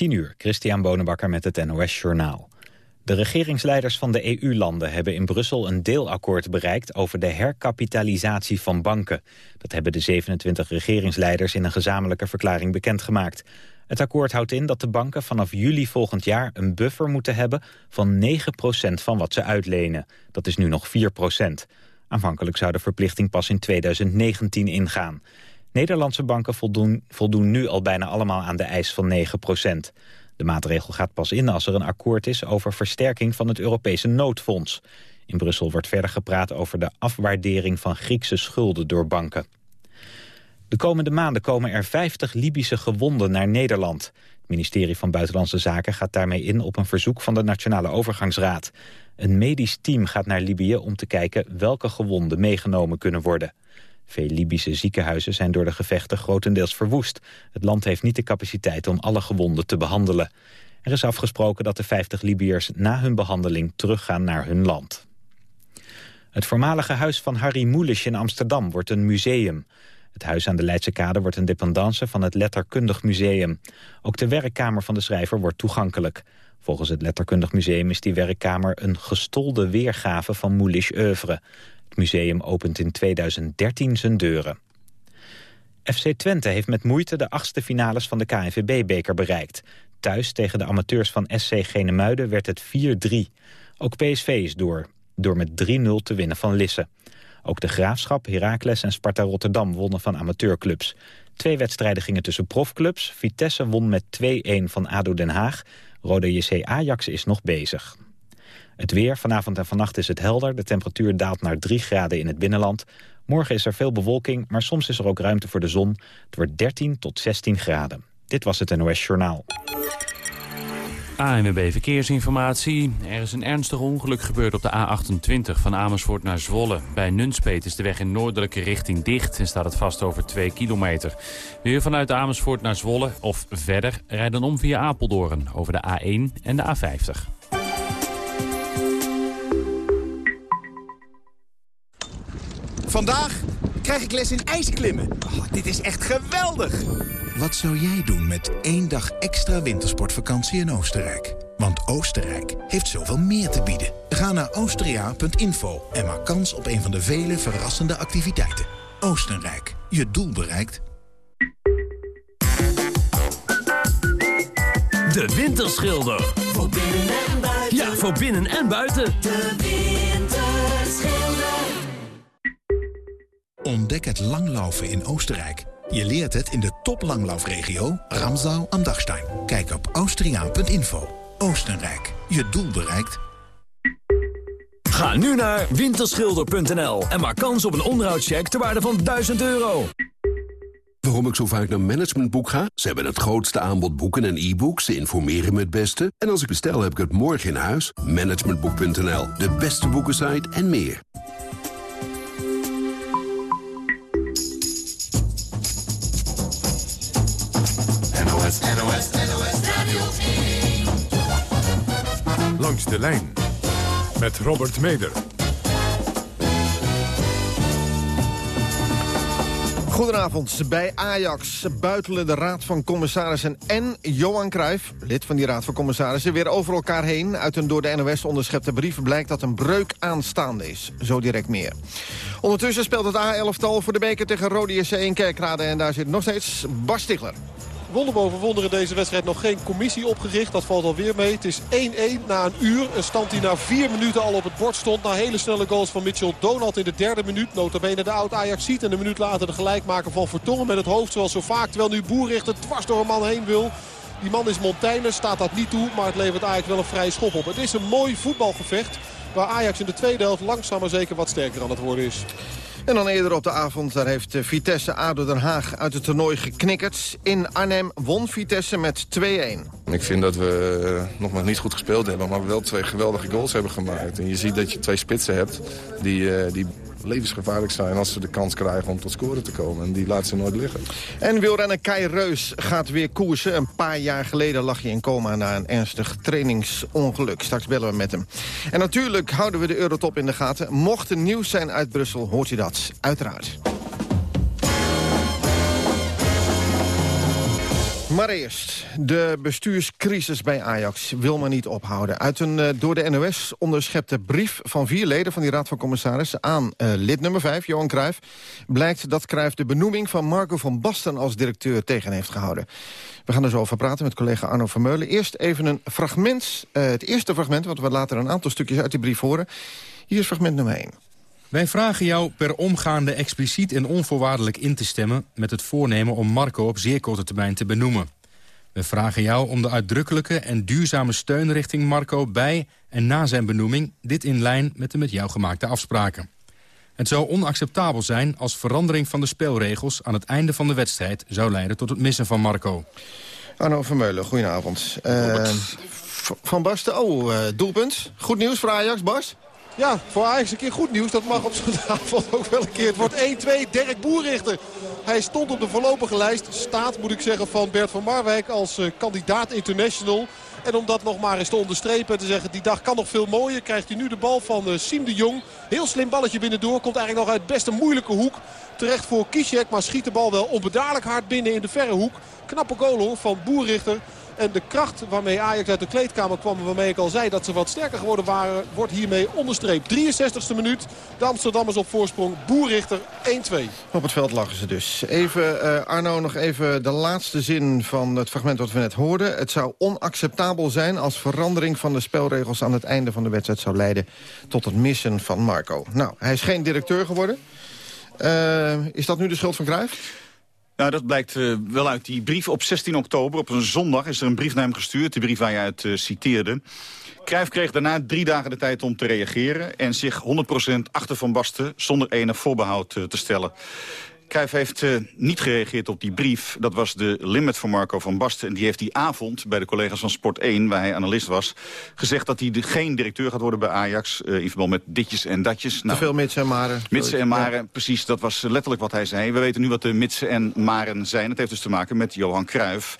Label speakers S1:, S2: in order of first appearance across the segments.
S1: 10 uur, Christian Bonenbakker met het NOS Journaal. De regeringsleiders van de EU-landen hebben in Brussel een deelakkoord bereikt over de herkapitalisatie van banken. Dat hebben de 27 regeringsleiders in een gezamenlijke verklaring bekendgemaakt. Het akkoord houdt in dat de banken vanaf juli volgend jaar een buffer moeten hebben van 9% van wat ze uitlenen. Dat is nu nog 4% Aanvankelijk zou de verplichting pas in 2019 ingaan. Nederlandse banken voldoen, voldoen nu al bijna allemaal aan de eis van 9% De maatregel gaat pas in als er een akkoord is over versterking van het Europese noodfonds. In Brussel wordt verder gepraat over de afwaardering van Griekse schulden door banken. De komende maanden komen er 50 Libische gewonden naar Nederland. Het ministerie van Buitenlandse Zaken gaat daarmee in op een verzoek van de Nationale Overgangsraad. Een medisch team gaat naar Libië om te kijken welke gewonden meegenomen kunnen worden. Veel Libische ziekenhuizen zijn door de gevechten grotendeels verwoest. Het land heeft niet de capaciteit om alle gewonden te behandelen. Er is afgesproken dat de 50 Libiërs na hun behandeling teruggaan naar hun land. Het voormalige huis van Harry Mulisch in Amsterdam wordt een museum. Het huis aan de Leidse Kade wordt een dependance van het Letterkundig Museum. Ook de werkkamer van de schrijver wordt toegankelijk. Volgens het Letterkundig Museum is die werkkamer een gestolde weergave van Mulisch oeuvre. Het museum opent in 2013 zijn deuren. FC Twente heeft met moeite de achtste finales van de KNVB-beker bereikt. Thuis tegen de amateurs van SC Genemuiden werd het 4-3. Ook PSV is door, door met 3-0 te winnen van Lisse. Ook de Graafschap, Heracles en Sparta Rotterdam wonnen van amateurclubs. Twee wedstrijden gingen tussen profclubs. Vitesse won met 2-1 van ADO Den Haag. Rode JC Ajax is nog bezig. Het weer, vanavond en vannacht is het helder. De temperatuur daalt naar 3 graden in het binnenland. Morgen is er veel bewolking, maar soms is er ook ruimte voor de zon. Het wordt 13 tot 16 graden. Dit was het NOS Journaal.
S2: ANWB Verkeersinformatie. Er is een ernstig ongeluk gebeurd op de A28 van Amersfoort naar Zwolle. Bij Nunspeet is de weg in noordelijke richting dicht en staat het vast over 2 kilometer. Weer vanuit Amersfoort naar Zwolle of verder rijden om via Apeldoorn over de A1 en de A50.
S3: Vandaag krijg ik les in ijsklimmen. Oh, dit is echt geweldig!
S4: Wat zou jij doen met één dag extra wintersportvakantie in Oostenrijk? Want Oostenrijk heeft zoveel meer te bieden. Ga naar austria.info en maak kans op een van de vele verrassende activiteiten. Oostenrijk, je doel bereikt.
S5: De Winterschilder.
S6: Voor binnen en buiten.
S5: Ja, voor binnen en buiten.
S6: De
S4: Ontdek het langlaufen in Oostenrijk. Je leert het in de toplanglaufregio Ramsau am Dachstein. Kijk op austriaan.info. Oostenrijk, je doel bereikt.
S5: Ga nu naar winterschilder.nl en maak kans op een onderhoudscheck ter waarde van 1000 euro.
S7: Waarom ik zo vaak naar Managementboek ga? Ze hebben het grootste aanbod boeken en e-books. Ze informeren me het beste. En als ik bestel, heb ik het morgen in huis. Managementboek.nl, de beste boekensite en meer.
S8: NOS, NOS, NOS Radio 1.
S9: Langs de lijn met Robert Meder.
S10: Goedenavond. Bij Ajax buitelen de Raad van Commissarissen en Johan Cruijff... lid van die Raad van Commissarissen, weer over elkaar heen. Uit een door de NOS onderschepte brief blijkt dat een breuk aanstaande is. Zo direct meer. Ondertussen speelt het A-11-tal voor de beker tegen Rode JC in Kerkrade... en daar zit nog steeds Bas Stigler.
S11: Wonder deze wedstrijd nog geen commissie opgericht. Dat valt alweer mee. Het is 1-1 na een uur. Een stand die na vier minuten al op het bord stond. Na hele snelle goals van Mitchell Donald in de derde minuut. Notabene de oud Ajax ziet. En een minuut later de gelijkmaker van Vertongen met het hoofd zoals zo vaak. Terwijl nu Boerrichter dwars door een man heen wil. Die man is Montaigne, staat dat niet toe. Maar het levert Ajax wel een vrije schop op. Het is een mooi voetbalgevecht. Waar Ajax in de tweede helft langzaam maar zeker wat sterker aan het worden is.
S10: En dan eerder op de avond, daar heeft eh, Vitesse ADO Den Haag uit het toernooi geknikkerd. In Arnhem won Vitesse met 2-1.
S12: Ik vind dat we uh, nog maar niet goed gespeeld hebben, maar wel twee geweldige goals hebben gemaakt. En je ziet dat je twee spitsen hebt die, uh, die levensgevaarlijk zijn als ze de kans krijgen om tot scoren te komen. En die laten ze nooit liggen.
S10: En wielrenner Kai Reus gaat weer koersen. Een paar jaar geleden lag hij in coma na een ernstig trainingsongeluk. Straks bellen we met hem. En natuurlijk houden we de Eurotop in de gaten. Mocht er nieuws zijn uit Brussel, hoort u dat Maar eerst, de bestuurscrisis bij Ajax wil men niet ophouden. Uit een uh, door de NOS onderschepte brief van vier leden van die Raad van Commissarissen... aan uh, lid nummer 5, Johan Cruijff, blijkt dat Cruijff de benoeming van Marco van Basten als directeur tegen heeft gehouden. We gaan er zo over praten met collega Arno Vermeulen. Eerst even een fragment, uh, het eerste fragment, want we laten een aantal stukjes uit die brief horen. Hier is fragment nummer 1.
S13: Wij vragen jou per omgaande expliciet en onvoorwaardelijk in te stemmen... met het voornemen om Marco op zeer korte termijn te benoemen. We vragen jou om de uitdrukkelijke en duurzame steun richting Marco... bij en na zijn benoeming, dit in lijn met de met jou gemaakte afspraken. Het zou onacceptabel zijn als verandering van de spelregels... aan het einde van de wedstrijd zou leiden tot het missen van Marco.
S10: Arno Vermeulen, goedenavond. Uh, van Basten, oh, uh, doelpunt. Goed nieuws voor Ajax, Bas?
S11: Ja, voor Ajax een keer goed nieuws. Dat mag op zo'n avond ook wel een keer. Het wordt 1-2 Dirk Boerrichter. Hij stond op de voorlopige lijst. Staat, moet ik zeggen, van Bert van Marwijk als uh, kandidaat international. En om dat nog maar eens te onderstrepen en te zeggen... die dag kan nog veel mooier. Krijgt hij nu de bal van uh, Siem de Jong. Heel slim balletje binnendoor. Komt eigenlijk nog uit best een moeilijke hoek. Terecht voor Kishek, maar schiet de bal wel onbedaarlijk hard binnen in de verre hoek. Knappe goal van Boerrichter. En de kracht waarmee Ajax uit de kleedkamer kwam... waarmee ik al zei dat ze wat sterker geworden waren... wordt hiermee onderstreept. 63e minuut. De Amsterdammers op voorsprong. Boerrichter 1-2.
S10: Op het veld lachen ze dus. Even, uh, Arno, nog even de laatste zin van het fragment wat we net hoorden. Het zou onacceptabel zijn als verandering van de spelregels... aan het einde van de wedstrijd zou leiden tot het missen van Marco. Nou, hij is geen directeur geworden. Uh, is dat nu de schuld van Cruijff?
S14: Nou, dat blijkt uh, wel uit die brief. Op 16 oktober, op een zondag, is er een brief naar hem gestuurd. De brief waar je uit uh, citeerde. Cruijff kreeg daarna drie dagen de tijd om te reageren... en zich 100% achter Van Basten zonder enig voorbehoud uh, te stellen. Cruijff heeft uh, niet gereageerd op die brief. Dat was de limit van Marco van Basten. En die heeft die avond bij de collega's van Sport 1, waar hij analist was... gezegd dat hij de, geen directeur gaat worden bij Ajax... Uh, in verband met ditjes en datjes.
S10: Nou, Te veel mitsen en maren.
S14: Mitsen en maren, ja. precies. Dat was letterlijk wat hij zei. We weten nu wat de mitsen en maren zijn. Dat heeft dus te maken met Johan Cruijff.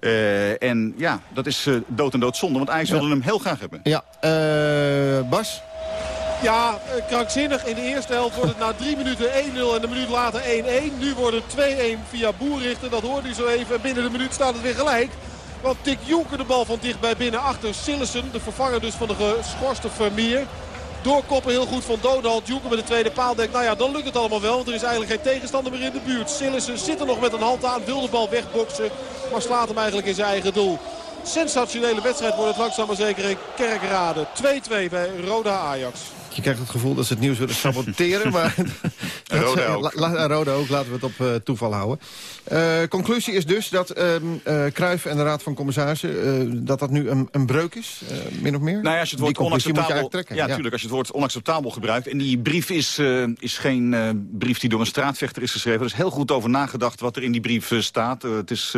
S14: Uh, en ja, dat is dood en dood zonde, want Ajax ja. wilde hem heel graag hebben.
S10: Ja, Bas?
S11: Ja, krankzinnig. In de eerste helft wordt het na drie minuten 1-0 en een minuut later 1-1. Nu wordt het 2-1 via Boerrichter. Dat hoorde u zo even. En binnen de minuut staat het weer gelijk. Want Dick Jonker de bal van dichtbij binnen achter Sillessen. De vervanger dus van de geschorste Vermeer. Doorkoppen heel goed van Donald. Jonker met de tweede paal denkt, nou ja, dan lukt het allemaal wel. Want er is eigenlijk geen tegenstander meer in de buurt. Sillessen zit er nog met een hand aan. Wil de bal wegboksen. Maar slaat hem eigenlijk in zijn eigen doel. Sensationele wedstrijd wordt het langzaam maar zeker in Kerkrade. 2-2 bij Roda Ajax.
S10: Je krijgt het gevoel dat ze het nieuws willen saboteren. maar
S14: Roda ook.
S10: La, la, Roda ook, laten we het op uh, toeval houden. Uh, conclusie is dus dat uh, Cruijff en de Raad van Commissarissen... dat dat nu een, een breuk is, min of meer?
S14: Nou ja, als je het woord onacceptabel... Ja, ja, natuurlijk, als je het woord onacceptabel gebruikt. En die brief is, is geen brief die door een straatvechter is geschreven. Er is heel goed over nagedacht wat er in die brief staat. het is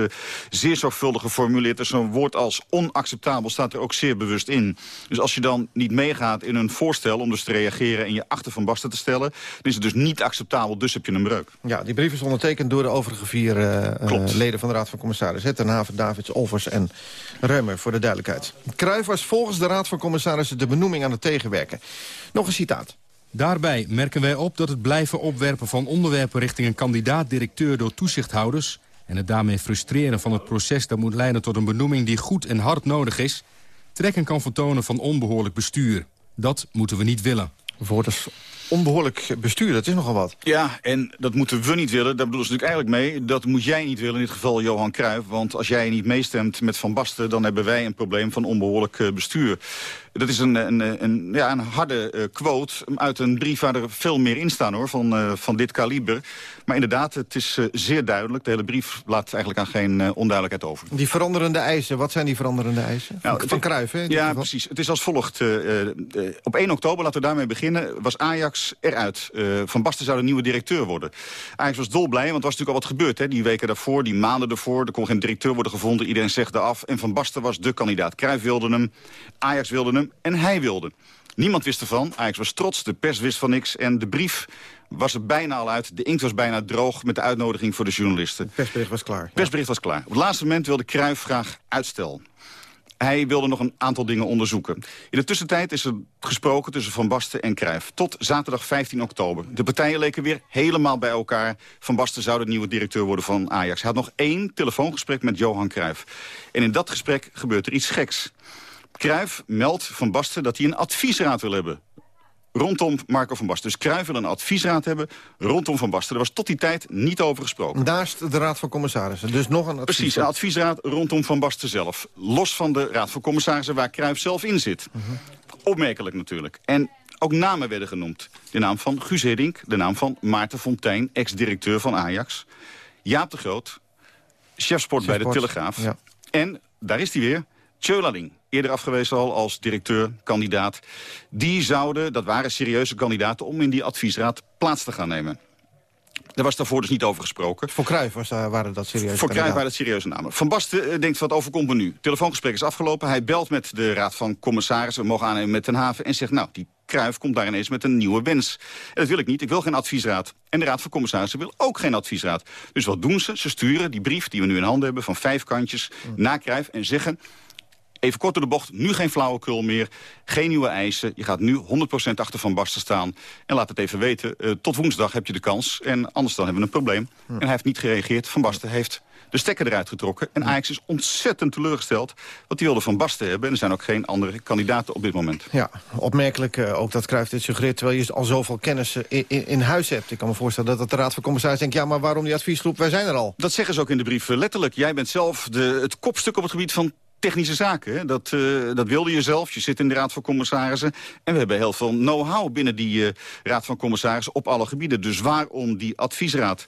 S14: zeer zorgvuldig geformuleerd. Er is zo'n woord als onacceptabel staat er ook zeer bewust in. Dus als je dan niet meegaat in een voorstel... om dus te reageren en je achter Van Basten te stellen... dan is het dus niet acceptabel, dus heb je een breuk.
S10: Ja, die brief is ondertekend door de overige vier uh, leden van de Raad van Commissarissen. Ten Haven, Davids, Olvers en Reumer, voor de duidelijkheid. Cruijff was volgens de Raad van Commissarissen de benoeming aan het tegenwerken. Nog een citaat.
S13: Daarbij merken wij op dat het blijven opwerpen van onderwerpen... richting een kandidaat-directeur door toezichthouders... en het daarmee frustreren van het proces dat moet leiden tot een benoeming... die goed en hard nodig is, trekken kan vertonen van onbehoorlijk bestuur. Dat moeten we niet willen.
S10: Onbehoorlijk bestuur, dat is nogal wat.
S14: Ja, en dat moeten we niet willen. Daar bedoelen ze natuurlijk eigenlijk mee. Dat moet jij niet willen, in dit geval Johan Cruijff. Want als jij niet meestemt met Van Basten... dan hebben wij een probleem van onbehoorlijk bestuur. Dat is een, een, een, ja, een harde uh, quote uit een brief waar er veel meer in staan hoor, van, uh, van dit kaliber. Maar inderdaad, het is uh, zeer duidelijk. De hele brief laat eigenlijk aan geen onduidelijkheid over.
S10: Die veranderende eisen, wat zijn die veranderende eisen? Nou, van, Cruijff, hè?
S14: Ja, precies. Het is als volgt. op 1 oktober, laten we daarmee beginnen, was Ajax eruit. van Basten zou de nieuwe directeur worden. Ajax was dolblij, want er was natuurlijk al wat gebeurd. Hè? Die weken daarvoor, die maanden daarvoor. Er kon geen directeur worden gevonden. Iedereen zegde af. En Van Basten was de kandidaat. Cruijff wilde hem. Ajax wilde hem en hij wilde. Niemand wist ervan. Ajax was trots, de pers wist van niks. En de brief was er bijna al uit. De inkt was bijna droog met de uitnodiging voor de journalisten. Het
S10: persbericht was klaar. Het
S14: persbericht was klaar. Op het laatste moment wilde Cruijff graag uitstel. Hij wilde nog een aantal dingen onderzoeken. In de tussentijd is er gesproken tussen Van Basten en Cruijff. Tot zaterdag 15 oktober. De partijen leken weer helemaal bij elkaar. Van Basten zou de nieuwe directeur worden van Ajax. Hij had nog één telefoongesprek met Johan Cruijff. En in dat gesprek gebeurt er iets geks. Cruijff meldt Van Basten dat hij een adviesraad wil hebben rondom Marco van Basten. Dus Cruijff wil een adviesraad hebben rondom Van Basten. Er was tot die tijd niet over gesproken.
S10: Naast de Raad van Commissarissen, dus nog een adviesraad.
S14: Precies, een adviesraad rondom Van Basten zelf. Los van de Raad van Commissarissen waar Cruijff zelf in zit. Opmerkelijk natuurlijk. En ook namen werden genoemd. De naam van Guus Hiddink, de naam van Maarten Fontijn... ex-directeur van Ajax. Jaap de Groot, chefsport bij de Telegraaf.
S10: ja.
S14: En, daar is hij weer, Tjölaling. Eerder afgewezen al als directeur, kandidaat. Die zouden, dat waren serieuze kandidaten... om in die adviesraad plaats te gaan nemen. Daar was daarvoor dus niet over gesproken.
S10: Voor Cruijff was daar, waren dat serieus.
S14: Voor Cruijff waren het serieuze namen. Van Basten eh, denkt, wat overkomt me nu? Telefoongesprek is afgelopen. Hij belt met de raad van commissarissen. We mogen aannemen met Ten Haven. En zegt, nou, die Cruijff komt daar ineens met een nieuwe wens. En dat wil ik niet. Ik wil geen adviesraad. En de raad van commissarissen wil ook geen adviesraad. Dus wat doen ze? Ze sturen die brief die we nu in handen hebben... van vijf kantjes naar Cruijff en zeggen... Even kort door de bocht, nu geen flauwekul meer. Geen nieuwe eisen. Je gaat nu 100% achter Van Basten staan. En laat het even weten. eh, tot woensdag heb je de kans. En anders dan hebben we een probleem. En hij heeft niet gereageerd. Van Basten heeft de stekker eruit getrokken. En Ajax is ontzettend teleurgesteld. Want die wilde Van Basten hebben. En er zijn ook geen andere kandidaten op dit moment.
S10: Ja, opmerkelijk eh, ook dat Cruijff dit suggereert... terwijl je al zoveel kennis eh, in, in, in huis hebt. Ik kan me voorstellen dat de Raad van Commissarissen denkt... ja, maar waarom die adviesgroep? Wij zijn er al.
S14: Dat zeggen ze ook in de brief letterlijk. Jij bent zelf de, het kopstuk op het gebied van technische zaken. Hè? Dat, eh, dat wilde je zelf. Je zit in de Raad van Commissarissen. En we hebben heel veel know-how binnen die eh, Raad van Commissarissen op alle gebieden. Dus waarom die adviesraad?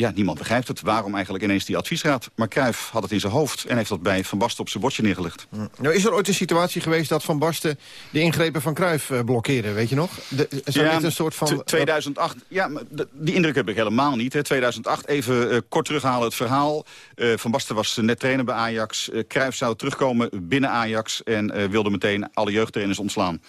S14: Ja, niemand begrijpt het. Waarom eigenlijk ineens die adviesraad? Maar Cruijff had het in zijn hoofd en heeft dat bij Van Basten op zijn bordje neergelegd.
S10: Nou, is er ooit een situatie geweest dat Van Basten... de ingrepen van Cruijff eh, blokkeerde, weet je nog? De, zou
S14: Ja,
S10: dit een soort van...
S14: t- 2008, ja, maar die indruk heb ik helemaal niet. Hè. 2008, even eh, kort terughalen het verhaal. Eh, van Basten was eh, net trainer bij Ajax. Uh, Cruijff zou terugkomen binnen Ajax en eh, wilde meteen alle jeugdtrainers ontslaan.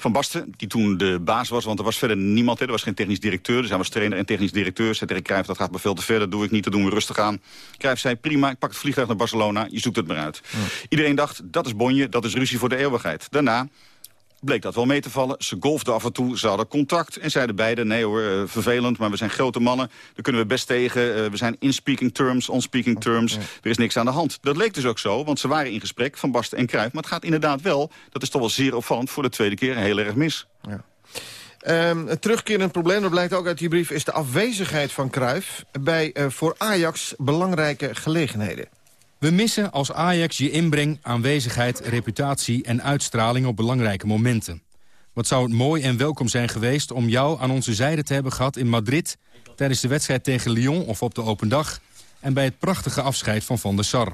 S14: Van Basten, die toen de baas was, want er was verder niemand. Hè. Er was geen technisch directeur, dus hij was trainer en technisch directeur. Zei tegen Cruijff, dat gaat me veel te ver, dat doe ik niet, dat doen we rustig aan. Cruijff zei, prima, ik pak het vliegtuig naar Barcelona, je zoekt het maar uit. Iedereen dacht, dat is bonje, dat is ruzie voor de eeuwigheid. Daarna bleek dat wel mee te vallen. Ze golfden af en toe, ze hadden contact en zeiden beiden... nee hoor, eh, vervelend, maar we zijn grote mannen, daar kunnen we best tegen. Eh, we zijn in speaking terms, on speaking terms, er is niks aan de hand. Dat leek dus ook zo, want ze waren in gesprek van Basten en Cruijff... maar het gaat inderdaad wel, dat is toch wel zeer opvallend... voor de tweede keer heel erg mis.
S10: Ehm, het terugkerend probleem, dat blijkt ook uit die brief... is de afwezigheid van Cruijff bij eh, voor Ajax belangrijke gelegenheden.
S13: We missen als Ajax je inbreng, aanwezigheid, reputatie en uitstraling op belangrijke momenten. Wat zou het mooi en welkom zijn geweest om jou aan onze zijde te hebben gehad in Madrid... tijdens de wedstrijd tegen Lyon of op de open dag... en bij het prachtige afscheid van Van der Sar.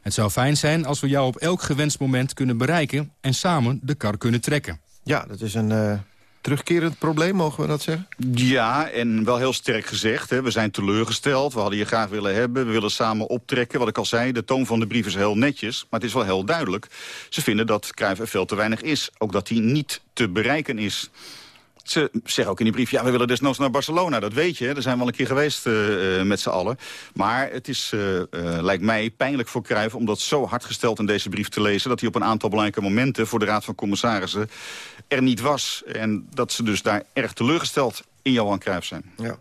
S13: Het zou fijn zijn als we jou op elk gewenst moment kunnen bereiken... en samen de kar kunnen trekken.
S10: Ja, dat is een eh, terugkerend probleem, mogen we dat zeggen?
S14: Ja, en wel heel sterk gezegd. Hè. We zijn teleurgesteld, we hadden je graag willen hebben. We willen samen optrekken. Wat ik al zei, de toon van de brief is heel netjes. Maar het is wel heel duidelijk. Ze vinden dat Cruijff er veel te weinig is. Ook dat hij niet te bereiken is. Ze zeggen ook in die brief, ja, we willen desnoods naar Barcelona. Dat weet je, hè. daar zijn we al een keer geweest eh, eh, met z'n allen. Maar het is, eh, lijkt mij, pijnlijk voor Cruijff... om dat zo hard gesteld in deze brief te lezen... dat hij op een aantal belangrijke momenten voor de Raad van Commissarissen er niet was. En dat ze dus daar erg teleurgesteld in Johan Cruijff zijn.
S10: Ja.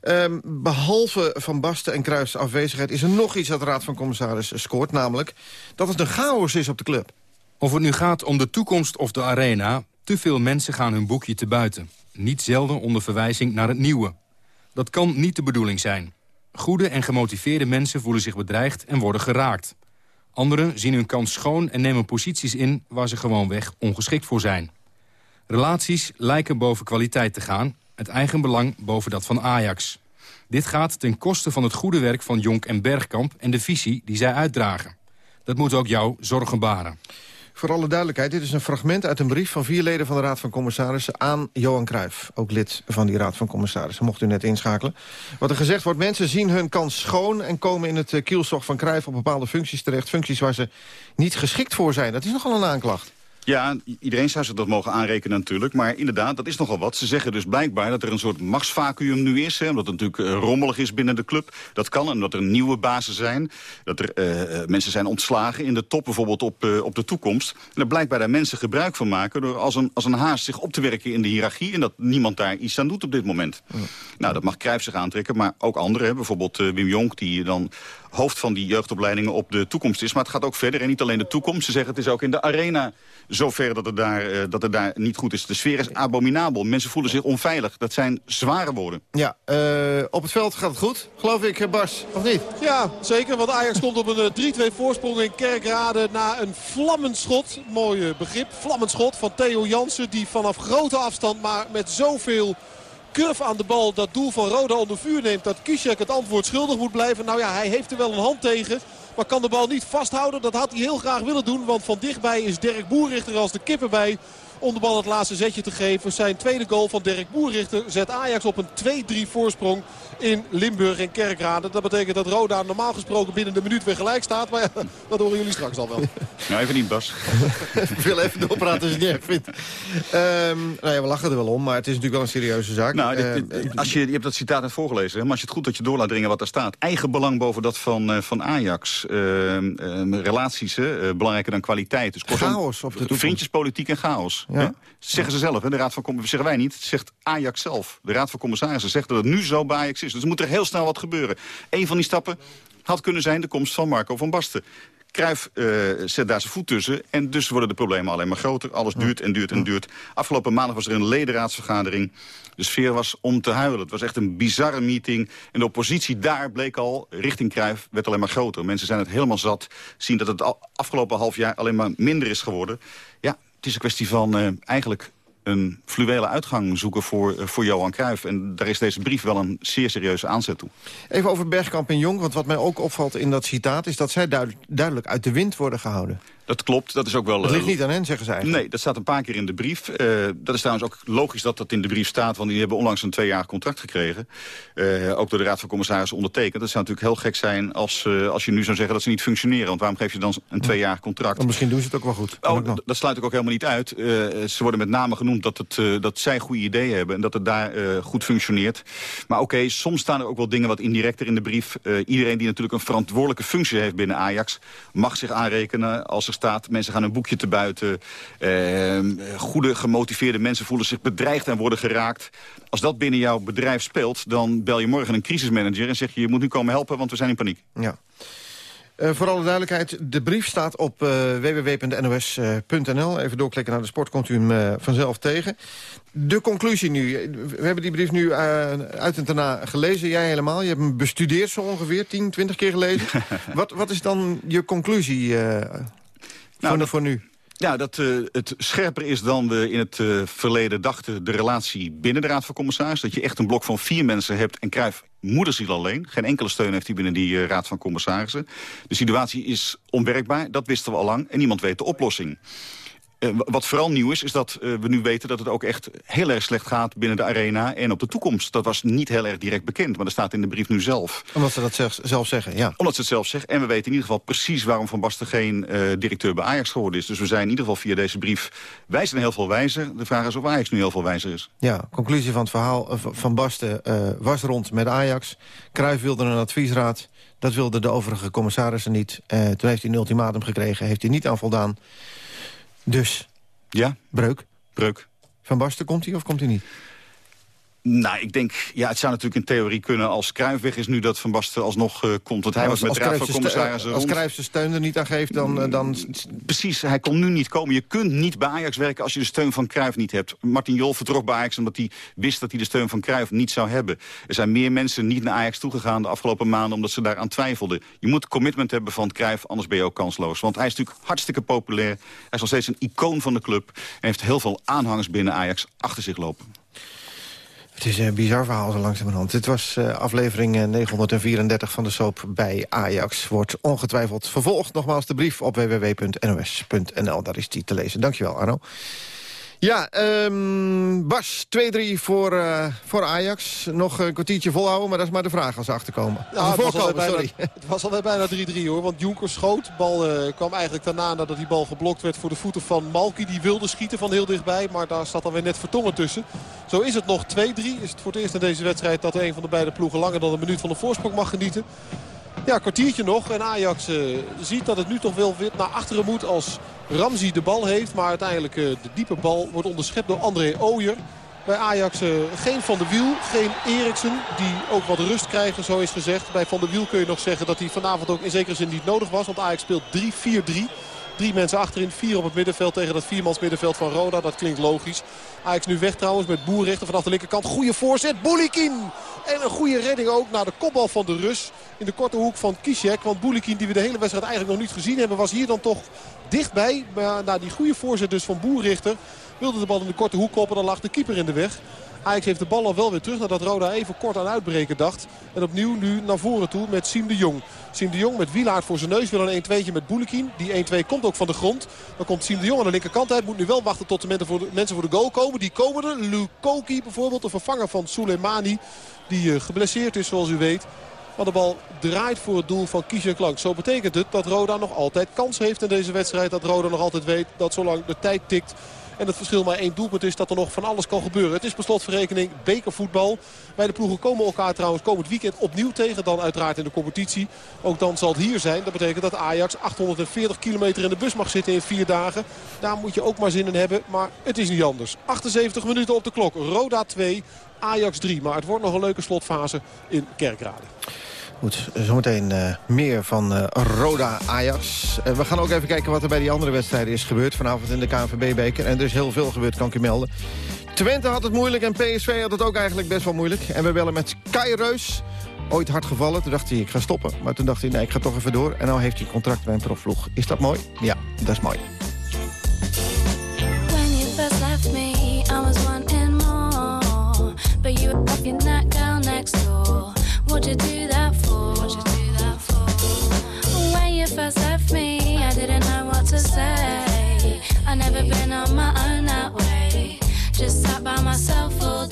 S10: Ehm, behalve Van Basten en Cruijffs afwezigheid... is er nog iets dat de Raad van Commissarissen scoort. Namelijk dat het een chaos is op de club.
S13: Of het nu gaat om de toekomst of de arena... te veel mensen gaan hun boekje te buiten. Niet zelden onder verwijzing naar het nieuwe. Dat kan niet de bedoeling zijn. Goede en gemotiveerde mensen voelen zich bedreigd en worden geraakt. Anderen zien hun kans schoon en nemen posities in... waar ze gewoonweg ongeschikt voor zijn. Relaties lijken boven kwaliteit te gaan... het eigen belang boven dat van Ajax. Dit gaat ten koste van het goede werk van Jonk en Bergkamp... en de visie die zij uitdragen. Dat moet ook jou zorgen baren.
S10: Voor alle duidelijkheid, dit is een fragment uit een brief... van vier leden van de Raad van Commissarissen aan Johan Cruijff. Ook lid van die Raad van Commissarissen, mocht u net inschakelen. Wat er gezegd wordt, mensen zien hun kans schoon... en komen in het eh, kielzog van Cruijff op bepaalde functies terecht. Functies waar ze niet geschikt voor zijn. Dat is nogal een aanklacht.
S14: Ja, iedereen zou zich dat mogen aanrekenen natuurlijk. Maar inderdaad, dat is nogal wat. Ze zeggen dus blijkbaar dat er een soort machtsvacuum nu is. Hè, omdat het natuurlijk eh, rommelig is binnen de club. Dat kan, en dat er nieuwe bazen zijn. Dat er eh, eh, mensen zijn ontslagen in de top, bijvoorbeeld op, op de toekomst. En dat blijkbaar daar mensen gebruik van maken... door als een, als een haas zich op te werken in de hiërarchie... en dat niemand daar iets aan doet op dit moment. Nou, dat mag Cruijff zich aantrekken, maar ook anderen. hè. Bijvoorbeeld Wim Jonk, die dan hoofd van die jeugdopleidingen op de toekomst is. Maar het gaat ook verder. En niet alleen de toekomst. Ze zeggen het is ook in de arena zover dat het daar, eh, dat het daar niet goed is. De sfeer is abominabel. Mensen voelen zich onveilig. Dat zijn zware woorden.
S10: Ja, eh, op het veld gaat het goed, geloof ik, eh, Bas, of niet?
S11: Ja, zeker. Want Ajax stond op een eh, 3-2 voorsprong in Kerkrade na een vlammend schot. Mooi eh, begrip. Vlammend schot van Theo Jansen. Die vanaf grote afstand, maar met zoveel curve aan de bal... dat doel van Roda onder vuur neemt. Dat Kishek het antwoord schuldig moet blijven. Nou ja, hij heeft er wel een hand tegen. Maar kan de bal niet vasthouden. Dat had hij heel graag willen doen. Want van dichtbij is Dirk Boerrichter als de kippen bij om de bal het laatste zetje te geven. Zijn tweede goal van Dirk Boerrichter zet Ajax op een 2-3 voorsprong in Limburg en Kerkrade. Dat betekent dat Roda normaal gesproken binnen de minuut weer gelijk staat. Maar ja, dat horen jullie straks al wel.
S14: Nou, even niet, Bas.
S10: Ik wil even doorpraten als je het niet erg vindt. Ehm, nou ja, we lachen er wel om, maar het is natuurlijk wel een serieuze zaak.
S14: Nou, dit- dit-
S10: Ehm,
S14: als je, je hebt dat citaat net voorgelezen, hè, maar als je het goed dat je door laat dringen wat daar staat. Eigen belang boven dat van, eh, van Ajax. Ehm, relaties, eh, belangrijker dan kwaliteit. Dus kortom,
S10: Chaos op de toekomst.
S14: Vriendjespolitiek en chaos.
S10: Ja.
S14: Zeggen ze zelf, hè? de Raad van Com- zeggen wij niet. Het zegt Ajax zelf. De Raad van Commissarissen zegt dat het nu zo bij Ajax is. Dus er moet er heel snel wat gebeuren. Een van die stappen had kunnen zijn de komst van Marco van Basten. Cruijff eh, zet daar zijn voet tussen. En dus worden de problemen alleen maar groter. Alles duurt en duurt en duurt. Afgelopen maandag was er een ledenraadsvergadering. De sfeer was om te huilen. Het was echt een bizarre meeting. En de oppositie daar bleek al, richting Cruijff, werd alleen maar groter. Mensen zijn het helemaal zat. Zien dat het afgelopen half jaar alleen maar minder is geworden. Ja, het is een kwestie van eh, eigenlijk een fluwele uitgang zoeken voor, eh, voor Johan Cruijff. En daar is deze brief wel een zeer serieuze aanzet toe.
S10: Even over Bergkamp en Jong, want wat mij ook opvalt in dat citaat... is dat zij duid- duidelijk uit de wind worden gehouden.
S14: Dat klopt, dat is ook wel...
S10: Het ligt
S14: eh,
S10: niet aan hen, zeggen ze eigenlijk.
S14: Nee, dat staat een paar keer in de brief. Eh, dat is trouwens ook logisch dat dat in de brief staat... want die hebben onlangs een tweejarig contract gekregen. Eh, ook door de Raad van Commissarissen ondertekend. Dat zou natuurlijk heel gek zijn als, als je nu zou zeggen dat ze niet functioneren. Want waarom geef je dan een tweejarig contract?
S10: Want misschien doen ze het ook wel goed.
S14: Oh,
S10: ook
S14: dat sluit ik ook helemaal niet uit. Ze worden met name genoemd dat, het, dat zij goede ideeën hebben... en dat het daar goed functioneert. Maar oké, soms staan er ook wel dingen wat indirecter in de brief. Iedereen die natuurlijk een verantwoordelijke functie heeft binnen Ajax... mag zich aanrekenen als er staat... mensen gaan een boekje te buiten. Eh, goede, gemotiveerde mensen voelen zich bedreigd en worden geraakt. Als dat binnen jouw bedrijf speelt... dan bel je morgen een crisismanager en zeg je... je moet nu komen helpen, want we zijn in paniek.
S10: Ja. Eh, voor alle duidelijkheid, de brief staat op eh, www.nos.nl. Even doorklikken naar de sport, komt u hem eh, vanzelf tegen. De conclusie nu. We hebben die brief nu eh, uit en daarna gelezen. Jij helemaal. Je hebt hem bestudeerd zo ongeveer, 10, 20 keer gelezen. wat, wat is dan je conclusie eh, voor,
S14: dat-
S10: voor nu?
S14: Ja, dat eh, het scherper is dan we in het eh, verleden dachten... de relatie binnen de Raad van Commissarissen. Dat je echt een blok van vier mensen hebt en Cruijff moederziel alleen. Geen enkele steun heeft hij binnen die eh, Raad van Commissarissen. De situatie is onwerkbaar, dat wisten we al lang. En niemand weet de oplossing. Eh, wa- wat vooral nieuw is, is dat eh, we nu weten dat het ook echt heel erg slecht gaat binnen de arena en op de toekomst. Dat was niet heel erg direct bekend, maar dat staat in de brief nu zelf.
S10: Omdat ze dat zelf, zelf zeggen, ja.
S14: Omdat ze het zelf zeggen. En we weten in ieder geval precies waarom Van Basten geen eh, directeur bij Ajax geworden is. Dus we zijn in ieder geval via deze brief... wij zijn heel veel wijzer. De vraag is of Ajax nu heel veel wijzer is.
S10: Ja, conclusie van het verhaal van Basten was rond met Ajax. Cruijff wilde een adviesraad. Dat wilden de overige commissarissen niet. Toen heeft hij een ultimatum gekregen. Heeft hij niet aan voldaan. Dus,
S14: Ja,
S10: breuk.
S14: breuk.
S10: Van Basten, komt hij of komt hij niet?
S14: Nou, ik denk, ja, het zou natuurlijk in theorie kunnen als Cruijff weg is nu dat Van Basten alsnog eh, komt. Want hij was met de Raad van
S10: Cruijff zijn ste-
S14: Commissarissen
S10: als. Cruijff zijn steun er niet aan geeft, dan... eh, dan
S14: Precies, hij kon nu niet komen. Je kunt niet bij Ajax werken als je de steun van Cruijff niet hebt. Martin Jol vertrok bij Ajax omdat hij wist dat hij de steun van Cruijff niet zou hebben. Er zijn meer mensen niet naar Ajax toegegaan de afgelopen maanden omdat ze daaraan twijfelden. Je moet commitment hebben van Cruijff, anders ben je ook kansloos. Want hij is natuurlijk hartstikke populair. Hij is nog steeds een icoon van de club. En heeft heel veel aanhangers binnen Ajax achter zich lopen.
S10: Het is een bizar verhaal zo langzamerhand. Dit was eh, aflevering eh, 934 van de soap bij Ajax. Wordt ongetwijfeld vervolgd. Nogmaals de brief op www.nos.nl. Daar is die te lezen. Dankjewel, Arno. Ja, um, Bas, 2-3 voor, uh, voor Ajax. Nog een kwartiertje volhouden, maar dat is maar de vraag als ze achterkomen.
S11: Ja, het, was bijna, sorry. het was alweer bijna 3-3 hoor, want Jonker schoot. De bal uh, kwam eigenlijk daarna nadat die bal geblokt werd voor de voeten van Malki. Die wilde schieten van heel dichtbij, maar daar staat alweer net Vertongen tussen. Zo is het nog 2-3. Is het voor het eerst in deze wedstrijd dat een van de beide ploegen langer dan een minuut van de voorsprong mag genieten. Ja, kwartiertje nog. En Ajax uh, ziet dat het nu toch wel naar achteren moet als Ramzi de bal heeft. Maar uiteindelijk uh, de diepe bal wordt onderschept door André Ooyer. Bij Ajax uh, geen Van der Wiel, geen Eriksen. Die ook wat rust krijgen, zo is gezegd. Bij Van der Wiel kun je nog zeggen dat hij vanavond ook in zekere zin niet nodig was. Want Ajax speelt 3-4-3. Drie mensen achterin, vier op het middenveld tegen dat viermans middenveld van Roda. Dat klinkt logisch. Ajax nu weg trouwens met Boerrichter vanaf de linkerkant. Goede voorzet, Boulikin. En een goede redding ook naar de kopbal van de Rus. In de korte hoek van Kisiek. Want Boulikin die we de hele wedstrijd eigenlijk nog niet gezien hebben... was hier dan toch dichtbij. Maar na die goede voorzet dus van Boerrichter... wilde de bal in de korte hoek koppen. Dan lag de keeper in de weg. Ajax heeft de bal al wel weer terug nadat Roda even kort aan uitbreken dacht. En opnieuw nu naar voren toe met Siem de Jong. Siem de Jong met Wielaard voor zijn neus wil een 1-2'tje met Boulekin. Die 1-2 komt ook van de grond. Dan komt Siem de Jong aan de linkerkant uit. Moet nu wel wachten tot de mensen voor de, mensen voor de goal komen. Die komen er. Lukoki bijvoorbeeld, de vervanger van Soleimani. Die uh, geblesseerd is zoals u weet. Maar de bal draait voor het doel van Kiesje Klank. Zo betekent het dat Roda nog altijd kans heeft in deze wedstrijd. Dat Roda nog altijd weet dat zolang de tijd tikt en het verschil maar één doelpunt is dat er nog van alles kan gebeuren. Het is per slotverrekening bekervoetbal. Beide ploegen komen elkaar trouwens komend weekend opnieuw tegen. Dan uiteraard in de competitie. Ook dan zal het hier zijn. Dat betekent dat Ajax 840 kilometer in de bus mag zitten in vier dagen. Daar moet je ook maar zin in hebben. Maar het is niet anders. 78 minuten op de klok. Roda 2, Ajax 3. Maar het wordt nog een leuke slotfase in Kerkrade.
S10: Goed, zometeen uh, meer van uh, Roda Ajax. Uh, we gaan ook even kijken wat er bij die andere wedstrijden is gebeurd... vanavond in de KNVB-beker. En er is heel veel gebeurd, kan ik je melden. Twente had het moeilijk en PSV had het ook eigenlijk best wel moeilijk. En we bellen met Kai Reus. Ooit hard gevallen, toen dacht hij ik ga stoppen. Maar toen dacht hij nee, ik ga toch even door. En nu heeft hij contract bij een profvloeg. Is dat mooi? Ja, dat is mooi. First left me, I didn't know what to say. I never been on my own that way. Just sat by myself all day.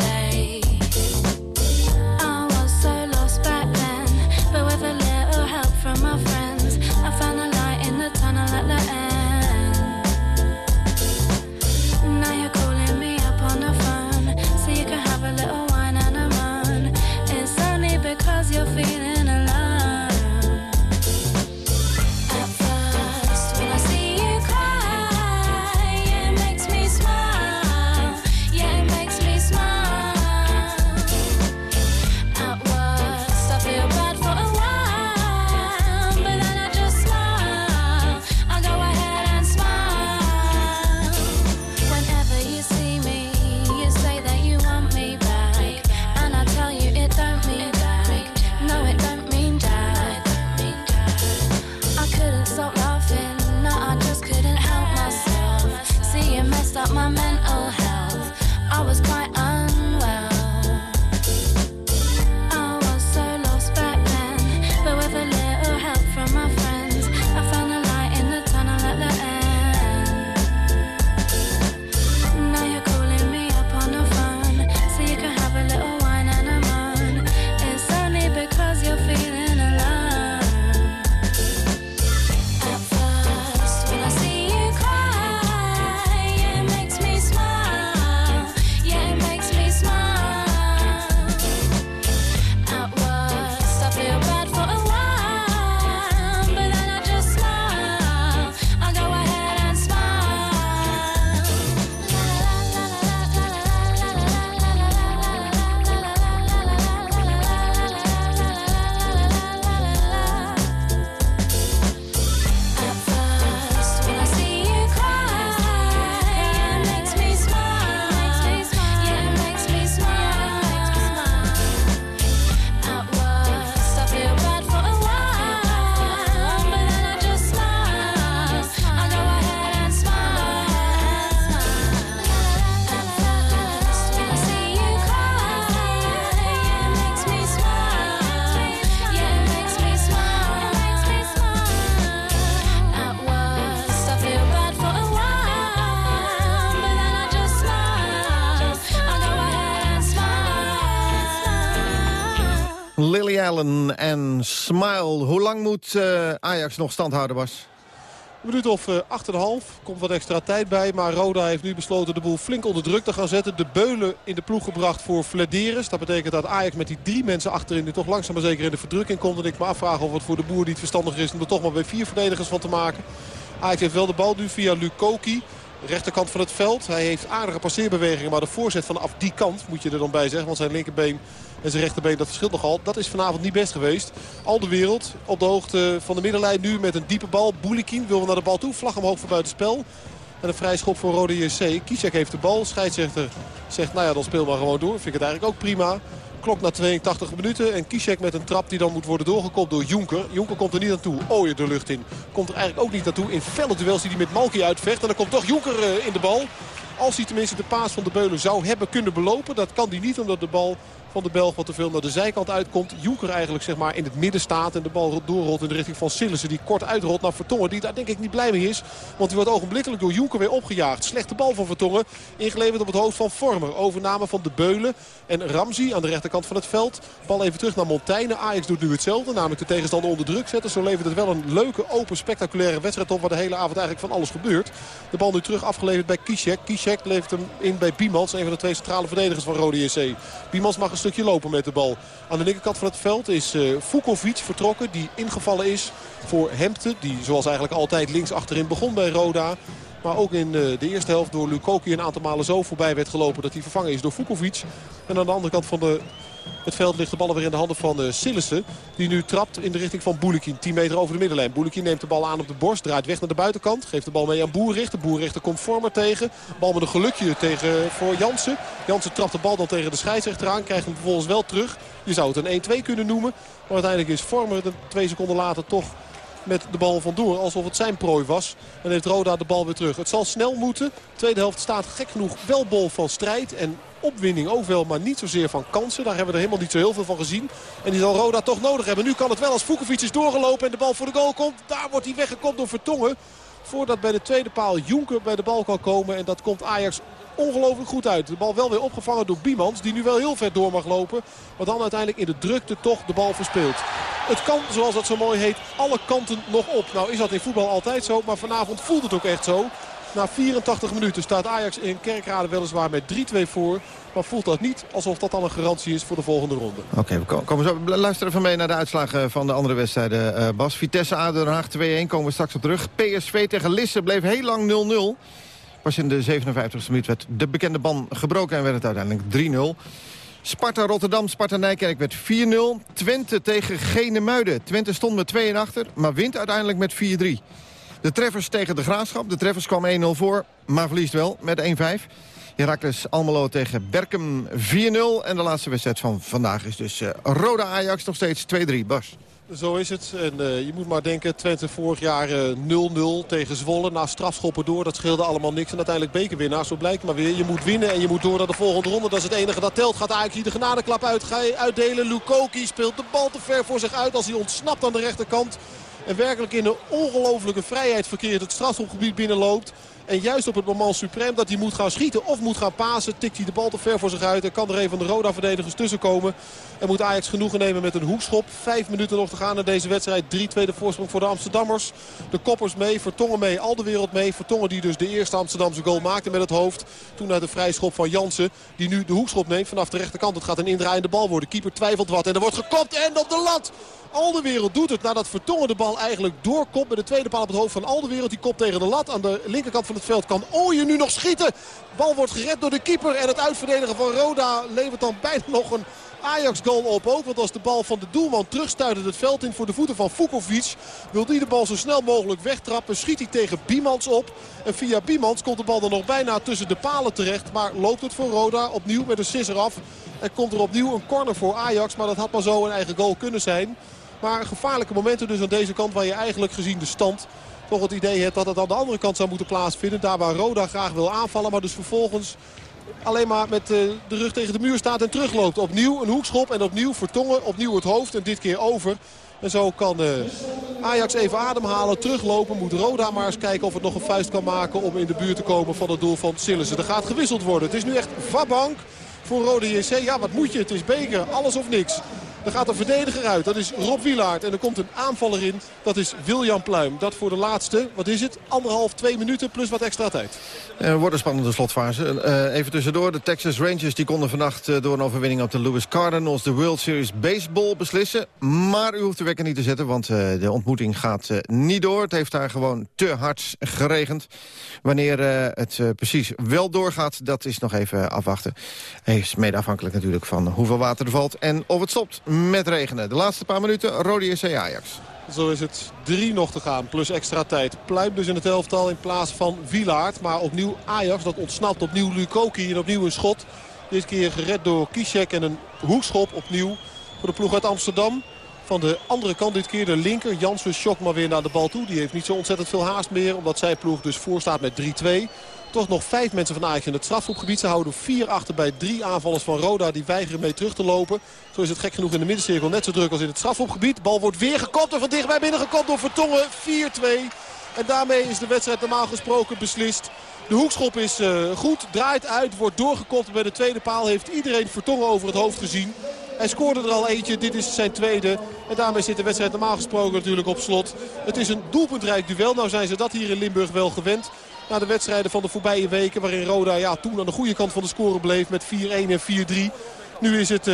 S10: Allen en Smile. Hoe lang moet uh, Ajax nog stand houden, Bas?
S11: Een minuut of uh, 8,5. Komt wat extra tijd bij. Maar Roda heeft nu besloten de boel flink onder druk te gaan zetten. De beulen in de ploeg gebracht voor Flederis. Dat betekent dat Ajax met die drie mensen achterin nu toch langzaam maar zeker in de verdrukking komt. En ik me afvraag of het voor de boer niet verstandig is om er toch maar bij vier verdedigers van te maken. Ajax heeft wel de bal nu via Lukoki rechterkant van het veld. Hij heeft aardige passeerbewegingen. Maar de voorzet vanaf die kant moet je er dan bij zeggen. Want zijn linkerbeen en zijn rechterbeen dat verschilt nogal. Dat is vanavond niet best geweest. Al de wereld op de hoogte van de middenlijn nu met een diepe bal. Boulikin wil naar de bal toe. Vlag omhoog voor buitenspel. En een vrij schop voor Rode JC. Kicek heeft de bal. Scheidsrechter zegt nou ja dan speel maar gewoon door. Vind ik het eigenlijk ook prima. Klok na 82 minuten. En Kishek met een trap die dan moet worden doorgekopt door Jonker. Jonker komt er niet naartoe. Ooyer de lucht in. Komt er eigenlijk ook niet naartoe. In felle duels die hij met Malki uitvecht. En dan komt toch Jonker eh, in de bal. Als hij tenminste de paas van de Beulen zou hebben kunnen belopen. Dat kan hij niet omdat de bal van de Belg wat te veel naar de zijkant uitkomt. Jonker eigenlijk zeg maar in het midden staat en de bal doorrolt in de richting van Sillissen. Die kort uitrolt naar Vertongen die daar denk ik niet blij mee is. Want die wordt ogenblikkelijk door Jonker weer opgejaagd. Slechte bal van Vertongen. Ingeleverd op het hoofd van Vormer. Overname van de Beulen en Ramzi aan de rechterkant van het veld. Bal even terug naar Montaigne. Ajax doet nu hetzelfde. Namelijk de tegenstander onder druk zetten. Zo levert het wel een leuke, open, spectaculaire wedstrijd op. Waar de hele avond eigenlijk van alles gebeurt. De bal nu terug afgeleverd bij Kishek. Kishek levert hem in bij Biemans. Een van de twee centrale verdedigers van Rode JC. Biemans mag stukje lopen met de bal. Aan de linkerkant van het veld is uh, Vukovic vertrokken. Die ingevallen is voor Hemte. Die zoals eigenlijk altijd links achterin begon bij Roda. Maar ook in de eerste helft door Lukoki een aantal malen zo voorbij werd gelopen... dat hij vervangen is door Vukovic. En aan de andere kant van de het veld ligt de bal weer in de handen van uh, Sillissen. Die nu trapt in de richting van Boulikin. 10 meter over de middenlijn. Boulikin neemt de bal aan op de borst. Draait weg naar de buitenkant. Geeft de bal mee aan Boerrichter. Boerrichter komt Vormer tegen. Bal met een gelukje tegen, voor Jansen. Jansen trapt de bal dan tegen de scheidsrechter aan. Krijgt hem vervolgens wel terug. Je zou het een 1-2 kunnen noemen. Maar uiteindelijk is Vormer twee seconden later toch met de bal vandoor. Alsof het zijn prooi was. En heeft Roda de bal weer terug. Het zal snel moeten. De tweede helft staat gek genoeg wel bol van strijd. En opwinning ook wel, maar niet zozeer van kansen. Daar hebben we er helemaal niet zo heel veel van gezien. En die zal Roda toch nodig hebben. Nu kan het wel als Vukovic is doorgelopen en de bal voor de goal komt. Daar wordt hij weggekopt door Vertongen. Voordat bij de tweede paal Jonker bij de bal kan komen. En dat komt Ajax ongelooflijk goed uit. De bal wel weer opgevangen door Biemans. Die nu wel heel ver door mag lopen. Maar dan uiteindelijk in de drukte toch de bal verspeelt. Het kan, zoals dat zo mooi heet, alle kanten nog op. Nou is dat in voetbal altijd zo. Maar vanavond voelt het ook echt zo. Na 84 minuten staat Ajax in Kerkrade weliswaar met 3-2 voor. Maar voelt dat niet alsof dat al een garantie is voor de volgende ronde.
S10: Oké, we komen zo. Luister even mee naar de uitslagen van de andere wedstrijden. Uh, Bas, Vitesse, ADO Den Haag 2-1 komen we straks op terug. PSV tegen Lisse bleef heel lang 0-0. Pas in de 57e minuut werd de bekende ban gebroken en werd het uiteindelijk 3-0. Sparta Rotterdam, Sparta Nijkerk werd 4-0. Twente tegen Genemuiden. Twente stond met 2 achter, maar wint uiteindelijk met 4-3. De treffers tegen de Graafschap. De treffers kwam 1-0 voor, maar verliest wel met 1-5. Herakles Almelo tegen Berkem 4-0. En de laatste wedstrijd van vandaag is dus uh, Roda Ajax nog steeds 2-3. Bas.
S11: Zo is het. En uh, je moet maar denken, Twente vorig jaar 0-0 uh, tegen Zwolle. Na strafschoppen door, dat scheelde allemaal niks. En uiteindelijk bekerwinnaar, zo blijkt maar weer. Je moet winnen en je moet door naar de volgende ronde. Dat is het enige dat telt. Gaat Ajax hier de genadeklap uit, uitdelen. Lukoki speelt de bal te ver voor zich uit als hij ontsnapt aan de rechterkant. En werkelijk in een ongelofelijke vrijheid verkeerd het strafschopgebied binnenloopt. En juist op het moment suprem dat hij moet gaan schieten of moet gaan pasen... tikt hij de bal te ver voor zich uit. En kan er een van de Roda-verdedigers tussenkomen. En moet Ajax genoegen nemen met een hoekschop. Vijf minuten nog te gaan in deze wedstrijd. 3 tweede voorsprong voor de Amsterdammers. De koppers mee, Vertongen mee, al de wereld mee. Vertongen die dus de eerste Amsterdamse goal maakte met het hoofd. Toen uit de vrijschop van Jansen. Die nu de hoekschop neemt vanaf de rechterkant. Het gaat een indraaiende bal worden. Keeper twijfelt wat. En er wordt gekopt en op de lat. Al doet het nadat Vertongen de bal eigenlijk doorkomt. Met de tweede paal op het hoofd van Al. Die kop tegen de lat. Aan de linkerkant van het veld kan Ooyen nu nog schieten. Bal wordt gered door de keeper. En het uitverdedigen van Roda levert dan bijna nog een Ajax-goal op ook. Want als de bal van de doelman terugstuitert het veld in voor de voeten van Vukovic... wil hij de bal zo snel mogelijk wegtrappen. Schiet hij tegen Biemans op. En via Biemans komt de bal dan nog bijna tussen de palen terecht. Maar loopt het voor Roda opnieuw met een sisser af. En komt er opnieuw een corner voor Ajax. Maar dat had maar zo een eigen goal kunnen zijn. Maar gevaarlijke momenten dus aan deze kant waar je eigenlijk gezien de stand toch het idee hebt dat het aan de andere kant zou moeten plaatsvinden. Daar waar Roda graag wil aanvallen, maar dus vervolgens alleen maar met eh, de rug tegen de muur staat en terugloopt. Opnieuw een hoekschop en opnieuw Vertongen, opnieuw het hoofd en dit keer over. En zo kan uh, Ajax even ademhalen, teruglopen. Moet Roda maar eens kijken of het nog een vuist kan maken om in de buurt te komen van het doel van Sillissen. Er gaat gewisseld worden. Het is nu echt vabank voor Rode JC. Ja, wat moet je? Het is beker. Alles of niks. Er gaat een verdediger uit. Dat is Rob Wielaert. En er komt een aanvaller in. Dat is William Pluim. Dat voor de laatste, wat is het? Anderhalf, twee minuten plus wat extra tijd.
S10: Er wordt een spannende slotfase. Eh, even tussendoor. De Texas Rangers die konden vannacht eh, door een overwinning op de Louis Cardinals... de World Series Baseball beslissen. Maar u hoeft de wekker niet te zetten, want eh, de ontmoeting gaat niet door. Het heeft daar gewoon te hard geregend. Wanneer het precies wel doorgaat, dat is nog even afwachten. Hij is mede afhankelijk natuurlijk van hoeveel water er valt... en of het stopt met regenen. De laatste paar minuten, Rode SC Ajax.
S11: Zo is het drie nog te gaan, plus extra tijd. Pluim dus in het elftal in plaats van Wilaard. Maar opnieuw Ajax, dat ontsnapt. Opnieuw Lukoki en opnieuw een schot. Dit keer gered door Kishek en een hoekschop opnieuw voor de ploeg uit Amsterdam. Van de andere kant dit keer de linker. Jansen shock maar weer naar de bal toe. Die heeft niet zo ontzettend veel haast meer. Omdat zij ploeg dus voor staat met 3-2. Toch nog vijf mensen van Ajax in het strafgroepgebied. Ze houden vier achter bij drie aanvallers van Roda. Die weigeren mee terug te lopen. Zo is het gek genoeg in de middencirkel net zo druk als in het strafgroepgebied. Bal wordt weer gekopt en van dichtbij binnengekopt door Vertongen. 4-2. En daarmee is de wedstrijd normaal gesproken beslist. De hoekschop is uh, goed, draait uit, wordt doorgekopt. Bij de tweede paal heeft iedereen Vertongen over het hoofd gezien. Hij scoorde er al eentje, dit is zijn tweede. En daarmee zit de wedstrijd normaal gesproken natuurlijk op slot. Het is een doelpuntrijk duel. Nou zijn ze dat hier in Limburg wel gewend. Na de wedstrijden van de voorbije weken waarin Roda ja, toen aan de goede kant van de score bleef met 4-1 en 4-3. Nu is het 4-2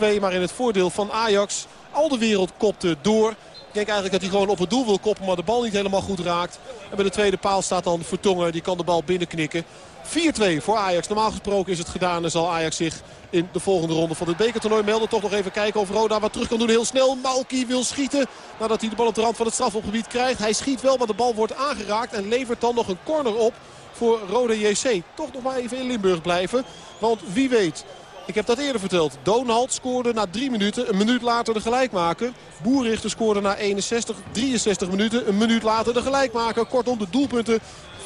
S11: eh, maar in het voordeel van Ajax. Al de wereld kopte door. Ik denk eigenlijk dat hij gewoon op het doel wil koppen, maar de bal niet helemaal goed raakt. En bij de tweede paal staat dan Vertongen, die kan de bal binnenknikken. 4-2 voor Ajax. Normaal gesproken is het gedaan en zal Ajax zich in de volgende ronde van het bekertoernooi melden. Toch nog even kijken of Roda wat terug kan doen. Heel snel. Malki wil schieten nadat hij de bal op de rand van het strafopgebied krijgt. Hij schiet wel, maar de bal wordt aangeraakt en levert dan nog een corner op voor Roda JC. Toch nog maar even in Limburg blijven. Want wie weet ik heb dat eerder verteld. Donald scoorde na drie minuten. Een minuut later de gelijkmaker. Boerrichter scoorde na 61, 63 minuten. Een minuut later de gelijkmaker. Kortom, de doelpunten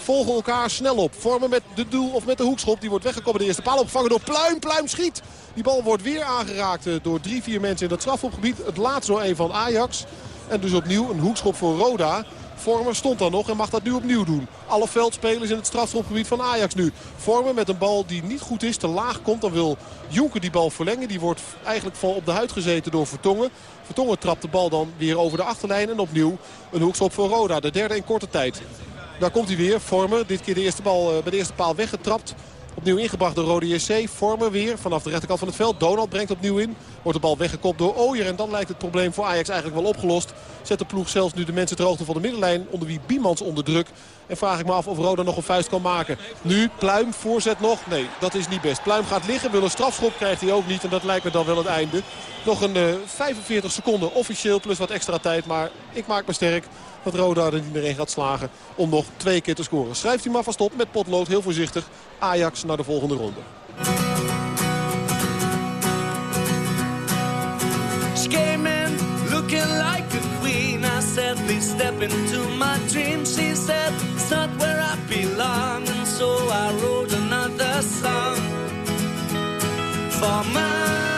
S11: volgen elkaar snel op. Vormen met de doel of met de hoekschop. Die wordt weggekomen. De eerste paal opgevangen door Pluim. Pluim schiet. Die bal wordt weer aangeraakt eh, door drie, vier mensen in dat strafhofgebied. Het laatste door een van Ajax. En dus opnieuw een hoekschop voor Roda. Vormer stond dan nog en mag dat nu opnieuw doen. Alle veldspelers in het strafschopgebied van Ajax nu. Vormer met een bal die niet goed is, te laag komt. Dan wil Jonker die bal verlengen. Die wordt eigenlijk vol op de huid gezeten door Vertongen. Vertongen trapt de bal dan weer over de achterlijn. En opnieuw een hoekschop voor Roda. De derde in korte tijd. Daar komt hij weer. Vormer. Dit keer de eerste bal eh, bij de eerste paal weggetrapt. Opnieuw ingebracht door Rode JC. Vormer weer vanaf de rechterkant van het veld. Donald brengt opnieuw in. Wordt de bal weggekopt door Ooyer. En dan lijkt het probleem voor Ajax eigenlijk wel opgelost. Zet de ploeg zelfs nu de mensen ter hoogte van de middenlijn. Onder wie Biemans onder druk. En vraag ik me af of Roda nog een vuist kan maken. Nu Pluim, voorzet nog. Nee, dat is niet best. Pluim gaat liggen. Wil een strafschop, krijgt hij ook niet. En dat lijkt me dan wel het einde. Nog een uh, eh, 45 seconden officieel plus wat extra tijd. Maar ik maak me sterk dat Roda er niet meer in gaat slagen om nog twee keer te scoren. Schrijft hij maar vast op met potlood, heel voorzichtig. Ajax naar de volgende ronde. looking like a said, please step into my dream. She said, it's not where I belong. And so I wrote another song for my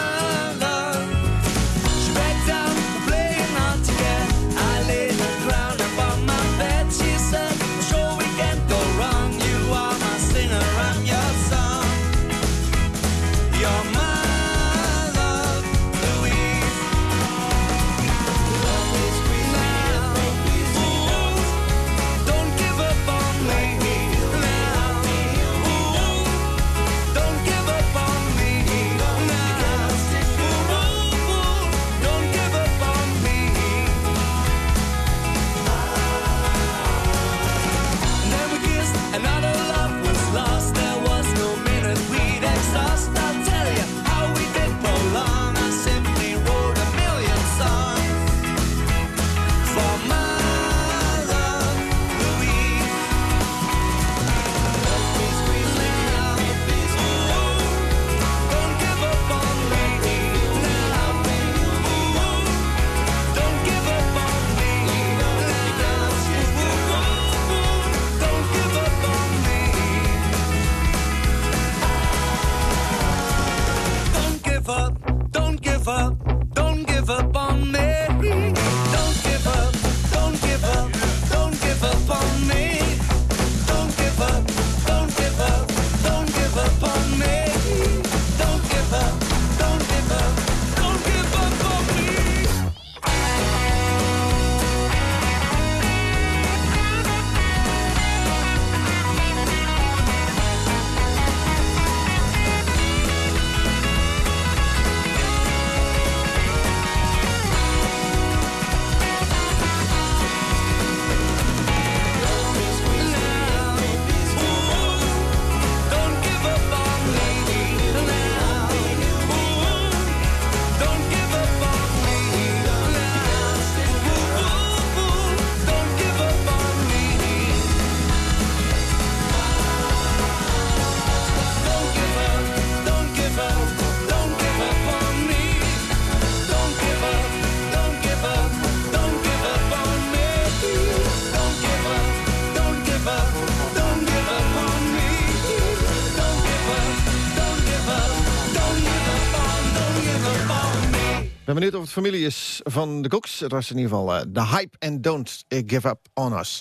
S10: of het familie is van de Cooks. Het was in ieder geval de hype and don't give up on us.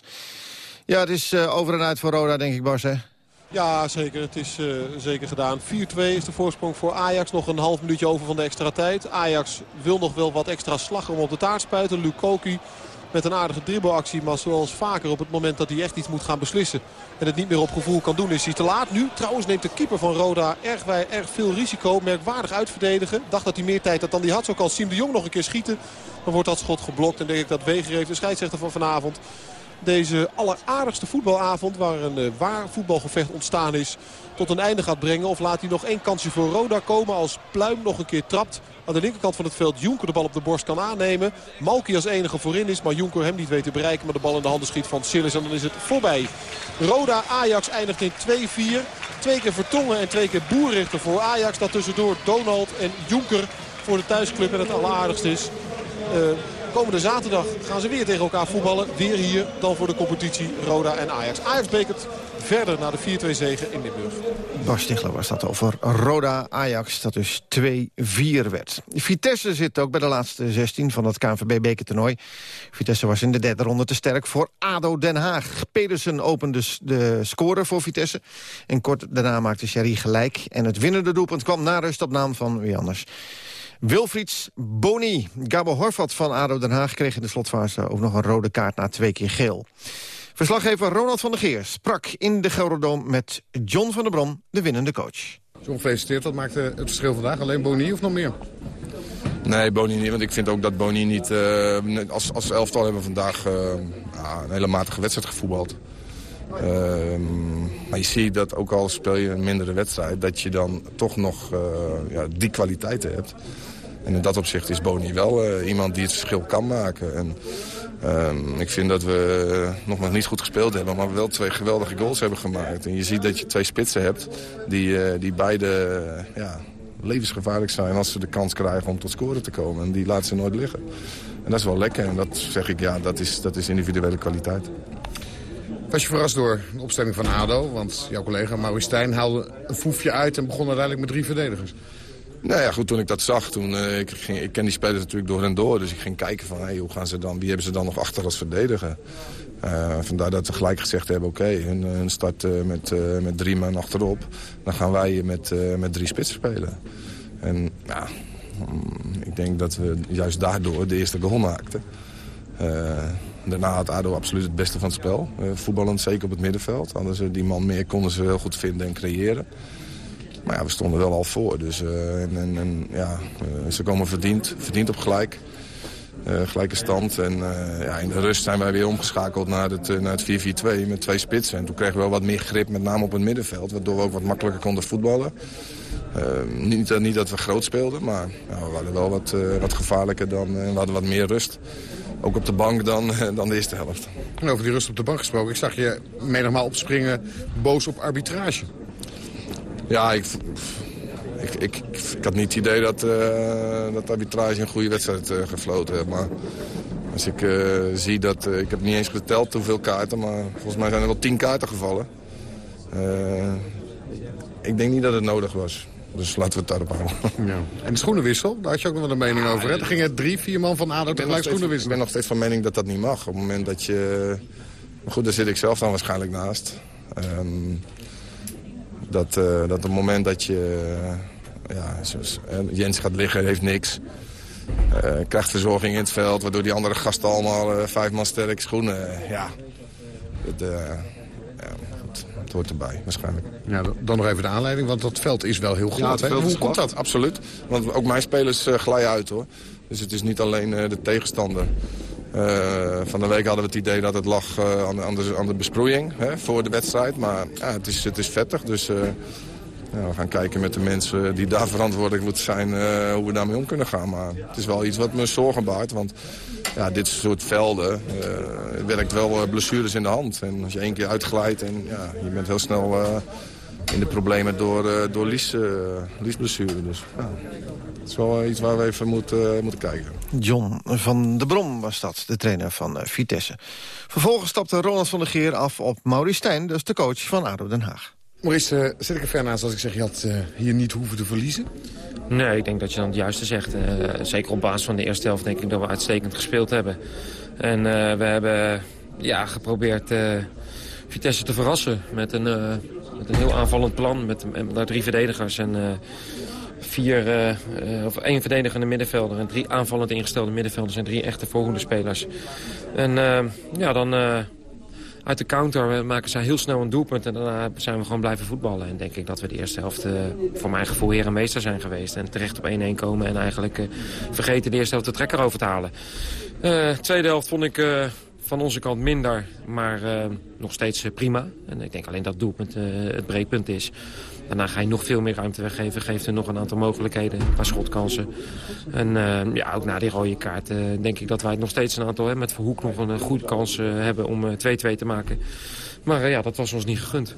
S10: Ja, het is over en uit voor Roda, denk ik, Bas, hè?
S11: Ja, zeker. Het is uh, zeker gedaan. 4-2 is de voorsprong voor Ajax. Nog een half minuutje over van de extra tijd. Ajax wil nog wel wat extra slag om op de taart spuiten. Lukoki met een aardige dribbelactie. Maar zoals vaker op het moment dat hij echt iets moet gaan beslissen. En het niet meer op gevoel kan doen is hij te laat. Nu trouwens neemt de keeper van Roda erg, erg veel risico. Merkwaardig uitverdedigen. Dacht dat hij meer tijd had dan hij had. Zo kan Siem de Jong nog een keer schieten. Dan wordt dat schot geblokt. En denk ik dat Weger heeft de scheidsrechter van vanavond deze alleraardigste voetbalavond... waar een uh, waar voetbalgevecht ontstaan is, tot een einde gaat brengen. Of laat hij nog één kansje voor Roda komen als Pluim nog een keer trapt. Aan de linkerkant van het veld Jonker de bal op de borst kan aannemen. Malki als enige voorin is, maar Jonker hem niet weet te bereiken. Maar de bal in de handen schiet van Sillis en dan is het voorbij. Roda Ajax eindigt in 2-4. Twee keer Vertongen en twee keer Boerrichter voor Ajax. Dat tussendoor Donald en Jonker voor de thuisclub. En het alleraardigste is... Uh, Komende zaterdag gaan ze weer tegen elkaar voetballen. Weer hier dan voor de competitie Roda en Ajax. Ajax bekert verder naar de 4-2 zegen in Limburg.
S10: Bas Stigler was dat over Roda-Ajax, dat dus 2-4 werd. Vitesse zit ook bij de laatste 16 van het KNVB-bekertoernooi. Vitesse was in de derde ronde te sterk voor ADO Den Haag. Pedersen opende de score voor Vitesse. En kort daarna maakte Sherry gelijk. En het winnende doelpunt kwam na rust op naam van wie anders. Wilfrieds Boni. Gabo Horvat van ADO Den Haag kreeg in de slotfase ook nog een rode kaart na twee keer geel. Verslaggever Ronald van der Geer sprak in de Gelderdoom met John van der Brom, de winnende coach.
S15: John, gefeliciteerd. Wat maakte het verschil vandaag? Alleen Boni of nog meer?
S12: Nee, Boni niet. Want ik vind ook dat Boni niet... Uh, als, als elftal hebben we vandaag uh, ja, een hele matige wedstrijd gevoetbald. Uh, maar je ziet dat ook al speel je een mindere wedstrijd... dat je dan toch nog ja, die kwaliteiten hebt. En in dat opzicht is Boni wel iemand die het verschil kan maken. En, Um, ik vind dat we nog maar niet goed gespeeld hebben, maar wel twee geweldige goals hebben gemaakt. En je ziet dat je twee spitsen hebt die, uh, die beide ja, levensgevaarlijk zijn als ze de kans krijgen om tot scoren te komen. En die laten ze nooit liggen. En dat is wel lekker en dat zeg ik, ja, dat is, dat is individuele kwaliteit.
S15: Was je verrast door de opstelling van ADO? Want jouw collega Maurice Stijn haalde een foefje uit en begon uiteindelijk met drie verdedigers.
S12: Nou ja, goed, toen ik dat zag, toen, uh, ik, ging, ik ken die spelers natuurlijk door en door. Dus ik ging kijken van, hoe gaan ze dan, wie hebben ze dan nog achter als verdediger? Uh, vandaar dat we gelijk gezegd hebben, oké, hun, start uh, met, met drie man achterop. Dan gaan wij met, met drie spitsen spelen. En ja, um, ik denk dat we juist daardoor de eerste goal maakten. daarna had ADO absoluut het beste van het spel. voetballend zeker op het middenveld. Ze die man meer, konden ze heel goed vinden en creëren. Maar ja, we stonden wel al voor. Dus, uh, en, en, en, ja, uh, ze komen verdiend, verdiend op gelijk. Uh, gelijke stand. En ja, in de rust zijn wij weer omgeschakeld naar het, het 4-4-2 met twee spitsen. En toen kregen we wel wat meer grip, met name op het middenveld. Waardoor we ook wat makkelijker konden voetballen. niet, niet dat we groot speelden, maar ja, we waren wel wat, wat gevaarlijker dan, we hadden wat meer rust. Ook op de bank dan, dan de eerste helft.
S15: En over die rust op de bank gesproken. Ik zag je menigmaal opspringen boos op arbitrage.
S12: Ja, ik, ik, ik, ik, had niet het idee dat, uh, dat arbitrage een goede wedstrijd uh, gefloten heeft. Maar als ik uh, zie dat... ik heb niet eens geteld hoeveel kaarten, maar volgens mij zijn er wel tien kaarten gevallen. ik denk niet dat het nodig was. Dus laten we het daarop houden.
S15: Ja. En de schoenenwissel, daar had je ook nog wel een mening over. Hè? Er gingen drie, vier man van ADO tegelijk schoenen wisselen.
S12: Ik ben nog steeds van mening dat dat niet mag. Op het moment dat je... Maar goed, daar zit ik zelf dan waarschijnlijk naast. Um, dat, uh, dat op het moment dat je... Uh, ja, zoals, uh, Jens gaat liggen, heeft niks. krijgt verzorging in het veld, waardoor die andere gasten allemaal vijf man sterk schoenen. ja, het, ja het, het, hoort erbij waarschijnlijk.
S15: Ja, dan nog even de aanleiding, want dat veld is wel heel glad. Ja, Hoe komt dat?
S12: Absoluut, want ook mijn spelers glijden uit hoor. Dus het is niet alleen de tegenstander. Uh, van de week hadden we het idee dat het lag uh, aan, aan, de, aan, de, besproeiing hè, voor de wedstrijd. Maar ja, het, is, het is vettig, dus ja, we gaan kijken met de mensen die daar verantwoordelijk moeten zijn... hoe we daarmee om kunnen gaan. Maar het is wel iets wat me zorgen baart, want ja, dit soort velden werkt wel blessures in de hand. En als je één keer uitglijdt en ja, je bent heel snel in de problemen door, door lies, liesblessure. Dus is wel iets waar we even moeten, moeten kijken.
S10: John van de Brom was dat, de trainer van Vitesse. Vervolgens stapte Ronald van der Geer af op Maurice Stijn, dus de coach van ADO Den Haag.
S15: Maurice, uh, zit ik er ver naast als ik zeg je had uh, hier niet hoeven te verliezen?
S16: Nee, ik denk dat je dan het juiste zegt. Uh, zeker op basis van de eerste helft denk ik dat we uitstekend gespeeld hebben. En we hebben ja, geprobeerd Vitesse te verrassen met een, met een heel aanvallend plan. Met, met drie verdedigers en vier, uh, of één verdedigende middenvelder en drie aanvallend ingestelde middenvelders en drie echte voorhoede spelers. En uh, ja, dan uit de counter maken zij heel snel een doelpunt en daarna zijn we gewoon blijven voetballen. En denk ik dat we de eerste helft voor mijn gevoel heer en meester zijn geweest. En terecht op 1-1 komen en eigenlijk vergeten de eerste helft de trekker over te halen. tweede helft vond ik van onze kant minder, maar nog steeds prima. En ik denk alleen dat doelpunt het breekpunt is. Daarna ga je nog veel meer ruimte weggeven. Geeft er nog een aantal mogelijkheden, een paar schotkansen. En uh, ja, ook na die rode kaart uh, denk ik dat wij nog steeds een aantal... Hè, met Verhoek nog een goede kans uh, hebben om 2-2 te maken. Maar ja, dat was ons niet gegund.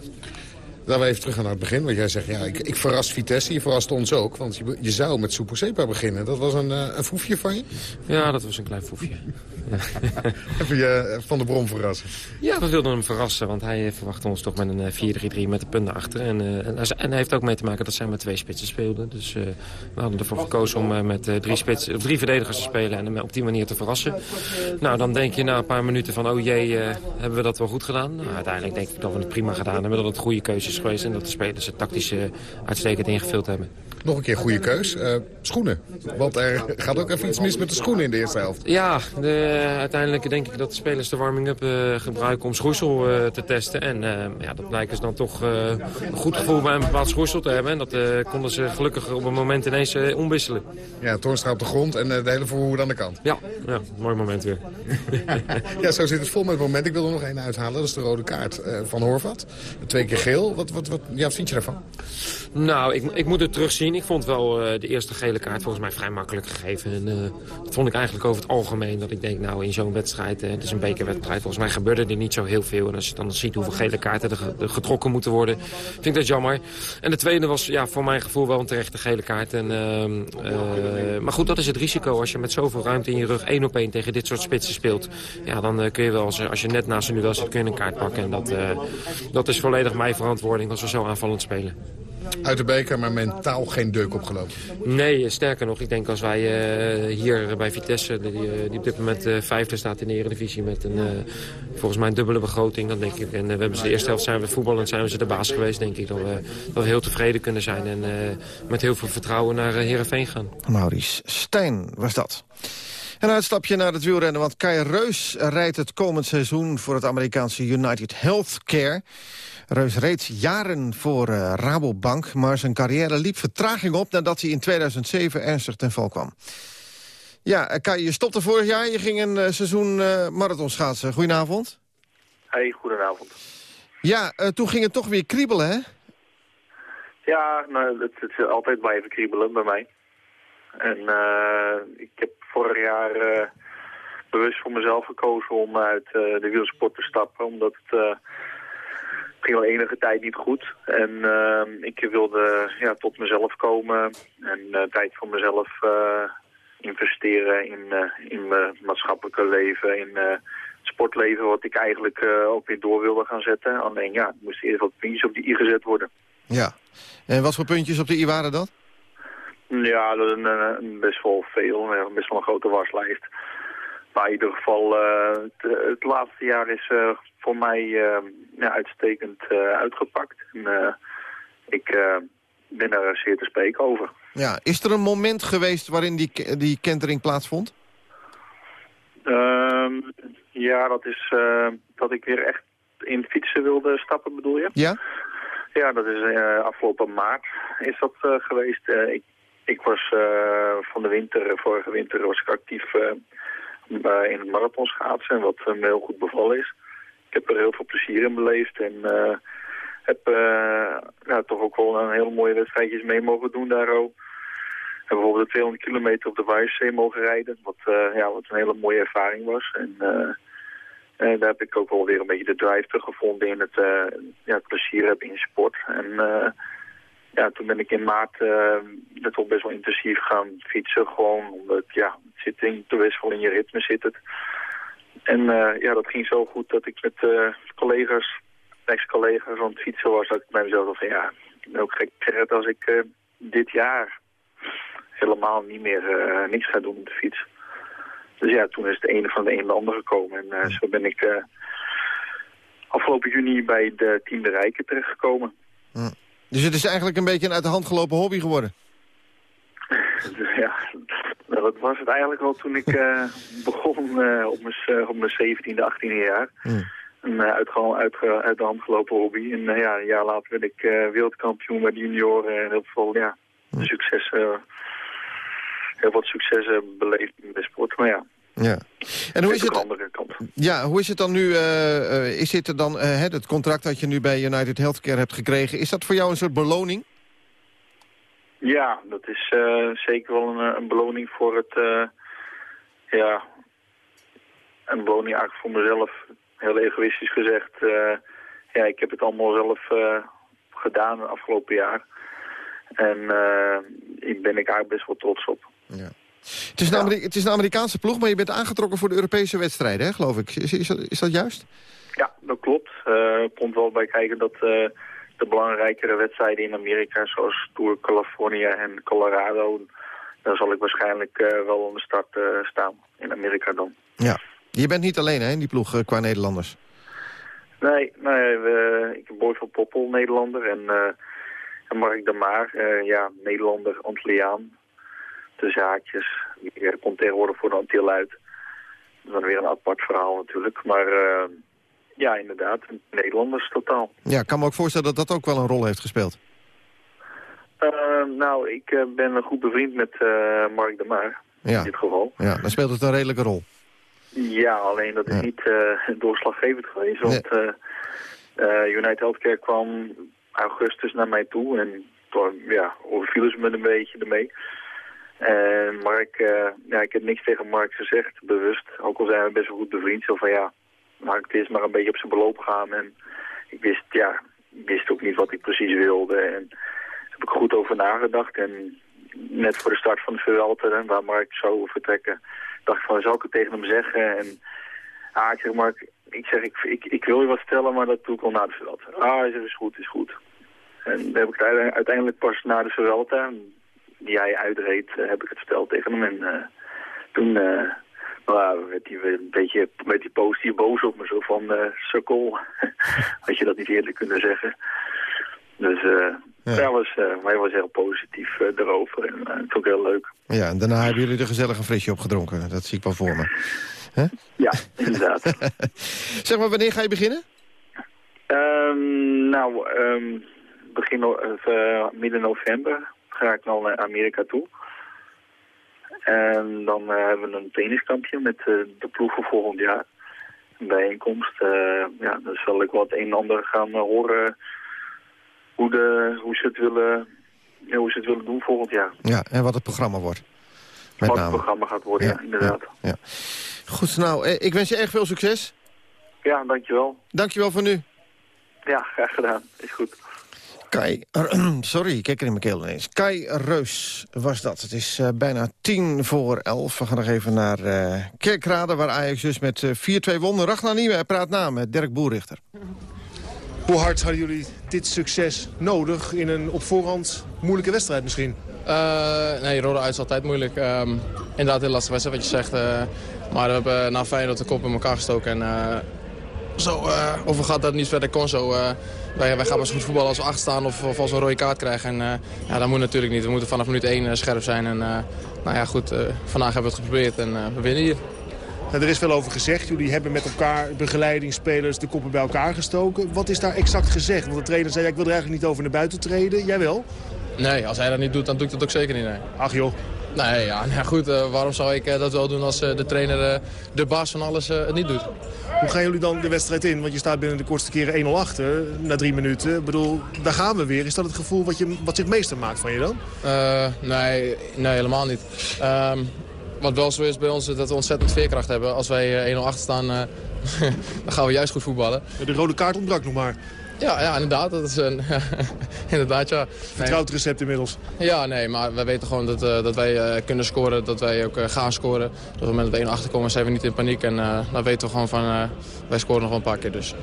S15: Laten we even terug gaan naar het begin. Want jij zegt, ja, ik, ik verras Vitesse. Je verrast ons ook. Want je, je zou met Sepa beginnen. Dat was een, een foefje van je?
S16: Ja, dat was een klein foefje.
S15: Even je Van de Brom verrassen?
S16: Ja, we wilden hem verrassen. Want hij verwachtte ons toch met een 4-3-3 met de punten achter. En, uh, en, hij heeft ook mee te maken dat zij met twee spitsen speelden. Dus uh, we hadden ervoor gekozen om uh, met drie, spits, drie verdedigers te spelen. En hem op die manier te verrassen. Nou, dan denk je na een paar minuten van... oh jee, hebben we dat wel goed gedaan? Nou, uiteindelijk denk ik dat we het prima gedaan hebben. Dat het goede keuzes geweest. En dat de spelers het tactisch uitstekend ingevuld hebben.
S15: Nog een keer goede keus. Uh, schoenen. Want er gaat ook even iets mis met de schoenen in de eerste helft.
S16: Ja, de, uiteindelijk denk ik dat de spelers de warming-up uh, gebruiken om schoeisel uh, te testen. En ja, dat blijken ze dan toch een goed gevoel bij een bepaald schoeisel te hebben. En dat konden ze gelukkig op een moment ineens omwisselen.
S15: Ja, Toornstra op de grond en de hele verhoer aan de kant.
S16: Ja, ja mooi moment weer.
S15: ja, zo zit het vol met het moment. Ik wil er nog één uithalen. Dat is de rode kaart van Horvat. Twee keer geel. Wat, wat, wat, ja, wat vind je daarvan?
S16: Nou, ik, ik moet het terugzien. Ik vond wel uh, de eerste gele kaart volgens mij vrij makkelijk gegeven. En uh, dat vond ik eigenlijk over het algemeen. Dat ik denk, nou in zo'n wedstrijd, het is een bekerwedstrijd. Volgens mij gebeurde er niet zo heel veel. En als je dan ziet hoeveel gele kaarten er, getrokken moeten worden, vind ik dat jammer. En de tweede was ja, voor mijn gevoel wel een terechte gele kaart. En, ehm, maar goed, dat is het risico. Als je met zoveel ruimte in je rug één op één tegen dit soort spitsen speelt. Ja, dan kun je wel, als, je net naast nu wel zit, kun je een kaart pakken. En dat, dat is volledig mijn verantwoording als we zo aanvallend spelen
S15: uit de beker, maar mentaal geen deuk opgelopen.
S16: Nee, sterker nog, ik denk als wij uh, hier bij Vitesse, die, die, op dit moment uh, vijfde staat in de Eredivisie met een, uh, volgens mij een dubbele begroting, dan denk ik, en we hebben ze de eerste helft zijn we voetballen en zijn we ze de baas geweest, denk ik, dat we, dat we heel tevreden kunnen zijn en met heel veel vertrouwen naar Heerenveen gaan.
S10: Maurice Stijn was dat. Een uitstapje naar het wielrennen, want Kai Reus rijdt het komend seizoen voor het Amerikaanse United Healthcare. Reus reed jaren voor uh, Rabobank, maar zijn carrière liep vertraging op... nadat hij in 2007 ernstig ten val kwam. Ja, eh, Kai, je stopte vorig jaar. Je ging een uh, seizoen uh, marathon schaatsen. Goedenavond.
S17: Hey, goedenavond.
S10: Ja, toen ging het toch weer kriebelen, hè?
S17: Ja, nou, het, het is altijd blijven kriebelen bij mij. En ik heb vorig jaar bewust voor mezelf gekozen om uit de wielsport te stappen. Omdat het ging al enige tijd niet goed. En ik wilde ja, tot mezelf komen en tijd voor mezelf investeren in, in mijn maatschappelijke leven, in sportleven, wat ik eigenlijk ook weer door wilde gaan zetten. Alleen ja, er moesten eerst wat puntjes op die i gezet worden.
S10: Ja, en wat voor puntjes op de i waren dat?
S17: Ja, dat een, best wel veel, best wel een grote waslijst. Maar in ieder geval, het, het, laatste jaar is voor mij uh, ja, uitstekend uitgepakt. En, ik ben daar zeer te spreken over.
S10: Ja, is er een moment geweest waarin die, die kentering plaatsvond?
S17: Ehm, ja, dat is dat ik weer echt in fietsen wilde stappen, bedoel je?
S10: Ja.
S17: Ja, dat is afgelopen maart is dat geweest. ik, ik was van de winter, vorige winter was ik actief in het marathonschaatsen, wat me heel goed bevallen is ik heb er heel veel plezier in beleefd. En heb ja, toch ook wel een hele mooie wedstrijdjes mee mogen doen daar ook. Heb bijvoorbeeld de 200 kilometer op de Wijszee mogen rijden. Wat, ja, wat een hele mooie ervaring was. En daar heb ik ook wel weer een beetje de drive teruggevonden in het, ja, het plezier hebben in sport. En ja, toen ben ik in maart uh, toch best wel intensief gaan fietsen. Gewoon omdat ja, het zit in, in je ritme zit het. En uh, ja, dat ging zo goed dat ik met uh, collega's ex-collega's aan het fietsen was, dat ik bij mezelf dacht van ja, ook gek gezegd als ik eh, dit jaar helemaal niet meer eh, niks ga doen op de fiets. Dus ja, toen is het ene van de een de ander gekomen. En eh, zo ben ik eh, afgelopen juni bij de Team de Rijken terechtgekomen.
S10: Dus het is eigenlijk een beetje een uit de hand gelopen hobby geworden.
S17: Ja, nou, dat was het eigenlijk al toen ik eh, begon eh, op mijn eh, op mijn 17e, 18e jaar. Een eh, uitge- uitge- uit de hand gelopen hobby. En ja, een jaar later werd ik wereldkampioen bij de junioren. En heel veel, ja, succes, eh, heel wat successen beleefd in de sport. Maar ja,
S10: Ja. En hoe is het,
S17: een andere kant.
S10: ja, hoe is het dan nu? eh, eh, is dit er dan eh, het contract dat je nu bij United Healthcare hebt gekregen... is dat voor jou een soort beloning?
S17: Ja, dat is zeker wel een, een beloning voor het, ja, een beloning eigenlijk voor mezelf. Heel egoïstisch gezegd, ja, ik heb het allemaal zelf gedaan het afgelopen jaar. En ik ben ik eigenlijk best wel trots op.
S10: Het is, een het is een Amerikaanse ploeg, maar je bent aangetrokken voor de Europese wedstrijden, hè, geloof ik. Is, is, dat, is dat juist?
S17: Ja, dat klopt. Er komt wel bij kijken dat eh, de belangrijkere wedstrijden in Amerika, zoals Tour California en Colorado, daar zal ik waarschijnlijk eh, wel aan de start staan in Amerika dan.
S10: Ja. Je bent niet alleen hè, in die ploeg qua Nederlanders.
S17: Nee, nee we, ik heb Boy van Poppel, Nederlander, en, en Mark de Maar, ja, Nederlander, Antilliaan. De zaakjes, die eh, komt tegenwoordig voor de Antillen uit. Dat is dan weer een apart verhaal natuurlijk, maar eh, ja, inderdaad, Nederlanders totaal.
S10: Ja, ik kan me ook voorstellen dat dat ook wel een rol heeft gespeeld.
S17: Eh, nou, ik eh, ben goed bevriend met eh, Mark de Maar,
S10: Ja.
S17: in dit geval.
S10: Ja, dan speelt het een redelijke rol.
S17: Ja, alleen dat is
S10: Ja.
S17: niet eh, doorslaggevend geweest. Want eh, United Healthcare kwam augustus naar mij toe. En toen ja, overvielen ze me een beetje ermee. En Mark, eh, ja, ik heb niks tegen Mark gezegd, bewust. Ook al zijn we best wel goed bevriend. Zo van ja, Mark, het is maar een beetje op zijn beloop gaan. En ik wist, ja, ik wist ook niet wat ik precies wilde. En daar heb ik goed over nagedacht. En net voor de start van de Vuelta, waar Mark zou vertrekken, dacht ik van, zou ik het tegen hem zeggen? En ah, ik zeg, Mark, ik zeg, ik, ik, wil je wat stellen, maar dat doe ik al na de Vuelta. Ah, hij zegt, is goed, is goed. En dan heb ik uiteindelijk pas na de Vuelta, die hij uitreed, eh, heb ik het verteld tegen hem. En eh, toen eh, nou, werd hij een beetje met die positief boos op me, zo van, eh sukkel, had je dat niet eerder kunnen zeggen. Dus eh hij, was, hij was heel positief erover en het is ook heel leuk.
S10: Ja, en daarna hebben jullie er gezellig een frisje op gedronken. Dat zie ik wel voor me.
S17: Ja, inderdaad.
S10: zeg maar, wanneer ga je beginnen?
S17: Ehm, nou, ehm, begin midden november ga ik dan naar Amerika toe. En dan eh, hebben we een tenniskampje met eh, de ploeg voor volgend jaar. Een bijeenkomst. eh, ja, dan zal ik wat een en ander gaan horen hoe, de, hoe, ze het willen, hoe ze het willen doen volgend jaar.
S10: Ja, en wat het programma wordt. Met
S17: wat het programma gaat worden, ja, inderdaad.
S10: Ja. Goed, nou, ik wens je erg veel succes.
S17: Ja, dankjewel.
S10: Dankjewel voor nu.
S17: Ja, graag gedaan. Is goed.
S10: Kai, sorry, ik kijk er in mijn keel ineens. Kai Reus was dat. Het is eh, bijna tien voor elf. We gaan nog even naar eh Kerkrade, waar Ajax dus met eh 4-2 won. Ragnar Nieuwe praat na met Dirk Boerichter.
S18: Hoe hard hadden jullie dit succes nodig in een op voorhand moeilijke wedstrijd misschien?
S19: Eh, nee, rode uit is altijd moeilijk. Ehm, inderdaad, heel lastig wedstrijd wat je zegt. eh, maar we hebben na Feyenoord de kop in elkaar gestoken. En eh, zo, eh of gaat dat niet verder kon zo. Eh, wij, wij gaan maar goed voetballen als we achter staan of, of als we een rode kaart krijgen. En eh, ja, dat moet natuurlijk niet. We moeten vanaf minuut 1 scherp zijn. En eh, nou ja, goed, eh, vandaag hebben we het geprobeerd en eh, we winnen hier.
S18: Nou, er is veel over gezegd. Jullie hebben met elkaar, begeleidingsspelers, de koppen bij elkaar gestoken. Wat is daar exact gezegd? Want de trainer zei, ja, ik wil er eigenlijk niet over naar buiten treden. Jij wel?
S19: Nee, als hij dat niet doet, dan doe ik dat ook zeker niet. Nee.
S18: Ach joh.
S19: Nee, ja, nou goed, eh, waarom zou ik eh, dat wel doen als eh, de trainer, de baas van alles, het niet doet?
S18: Hoe gaan jullie dan de wedstrijd in? Want je staat binnen de kortste keren 1-0 achter, na drie minuten. Ik bedoel, daar gaan we weer. Is dat het gevoel wat, je, wat zich meester maakt van je dan?
S19: Nee, nee, helemaal niet. Ehm, wat wel zo is bij ons, is dat we ontzettend veerkracht hebben. Als wij eh, 1-0 achter staan, dan gaan we juist goed voetballen.
S18: De rode kaart ontbrak nog maar.
S19: Ja, ja, inderdaad. Dat is een, inderdaad, ja.
S18: Vertrouwd recept inmiddels.
S19: Ja, nee, maar wij weten gewoon dat, eh, dat wij eh, kunnen scoren, dat wij ook eh, gaan scoren. Dat op het moment dat we 1 achterkomen zijn we niet in paniek. En dan weten we gewoon van, wij scoren nog wel een paar keer dus.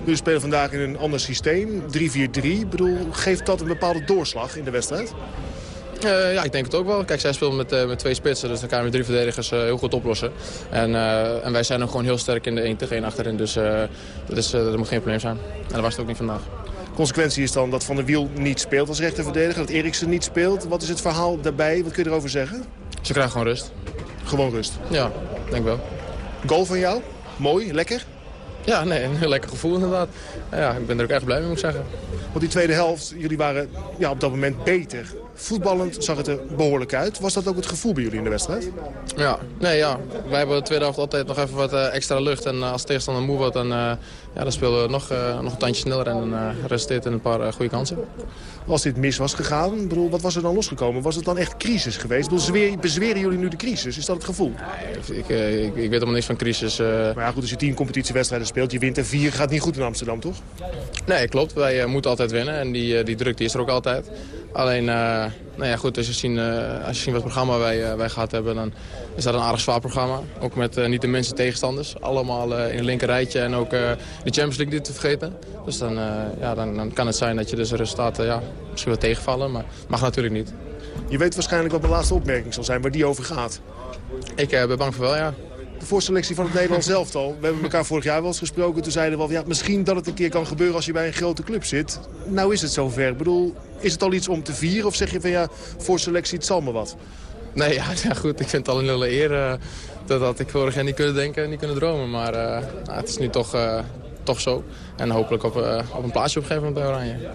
S18: Jullie spelen vandaag in een ander systeem, 3-4-3. Ik bedoel, geeft dat een bepaalde doorslag in de wedstrijd?
S19: Eh, ja, ik denk het ook wel. Kijk, zij speelt met, eh, met twee spitsen, dus dan kan je met drie verdedigers eh, heel goed oplossen. En, en wij zijn ook gewoon heel sterk in de 1 tegen 1 achterin, dus dat, is, dat moet geen probleem zijn. En dat was het ook niet vandaag.
S18: Consequentie is dan dat Van der Wiel niet speelt als rechterverdediger, dat Eriksen niet speelt. Wat is het verhaal daarbij? Wat kun je erover zeggen?
S19: Ze krijgen gewoon rust.
S18: Gewoon rust?
S19: Ja, denk wel.
S18: Goal van jou? Mooi, lekker?
S19: Ja, nee, een heel lekker gevoel inderdaad. Ja, ik ben er ook echt blij mee, moet ik zeggen.
S18: Want die tweede helft, jullie waren ja, op dat moment beter. Voetballend zag het er behoorlijk uit. Was dat ook het gevoel bij jullie in de wedstrijd?
S19: Ja, nee, ja. Wij hebben de tweede helft altijd nog even wat eh, extra lucht. En eh, als de tegenstander moe wordt, dan, eh, ja, dan spelen we nog, nog een tandje sneller. En dan resulteert in een paar goede kansen.
S18: Als dit mis was gegaan, bedoel, wat was er dan losgekomen? Was het dan echt crisis geweest? Bedoel, zweer- bezweren jullie nu de crisis? Is dat het gevoel?
S19: Ik, eh, ik, ik weet helemaal niks van crisis.
S18: Maar ja, goed, als je tien competitiewedstrijden speelt, je wint er vier, gaat niet goed in Amsterdam, toch?
S19: Nee, klopt. Wij moeten altijd winnen. En die, die druk die is er ook altijd. Alleen, eh, nou ja, goed, als je ziet, eh, als je ziet wat programma wij, eh, wij gehad hebben... dan is dat een aardig zwaar programma. Ook met niet de minste tegenstanders. Allemaal in een linker rijtje. En ook de Champions League niet te vergeten. Dus dan, ja, dan, dan kan het zijn dat je dus resultaten ja, misschien wel tegenvallen. Maar mag natuurlijk niet.
S18: Je weet waarschijnlijk wat mijn laatste opmerking zal zijn, waar die over gaat.
S19: Ik ben bang voor wel, ja.
S18: De voorselectie van het Nederlands elftal. We hebben elkaar vorig jaar wel eens gesproken. Toen zeiden we ja, misschien dat het een keer kan gebeuren als je bij een grote club zit. Nou is het zover. Ik bedoel, is het al iets om te vieren? Of zeg je van ja, voorselectie, het zal me wat?
S19: Nee, ja, ja, goed. Ik vind het al een hele eer eh, dat, dat ik vorig jaar niet kunnen denken en niet kunnen dromen. Maar eh, nou, het is nu toch, eh, toch zo. En hopelijk op, op een plaatsje op een gegeven moment bij Oranje.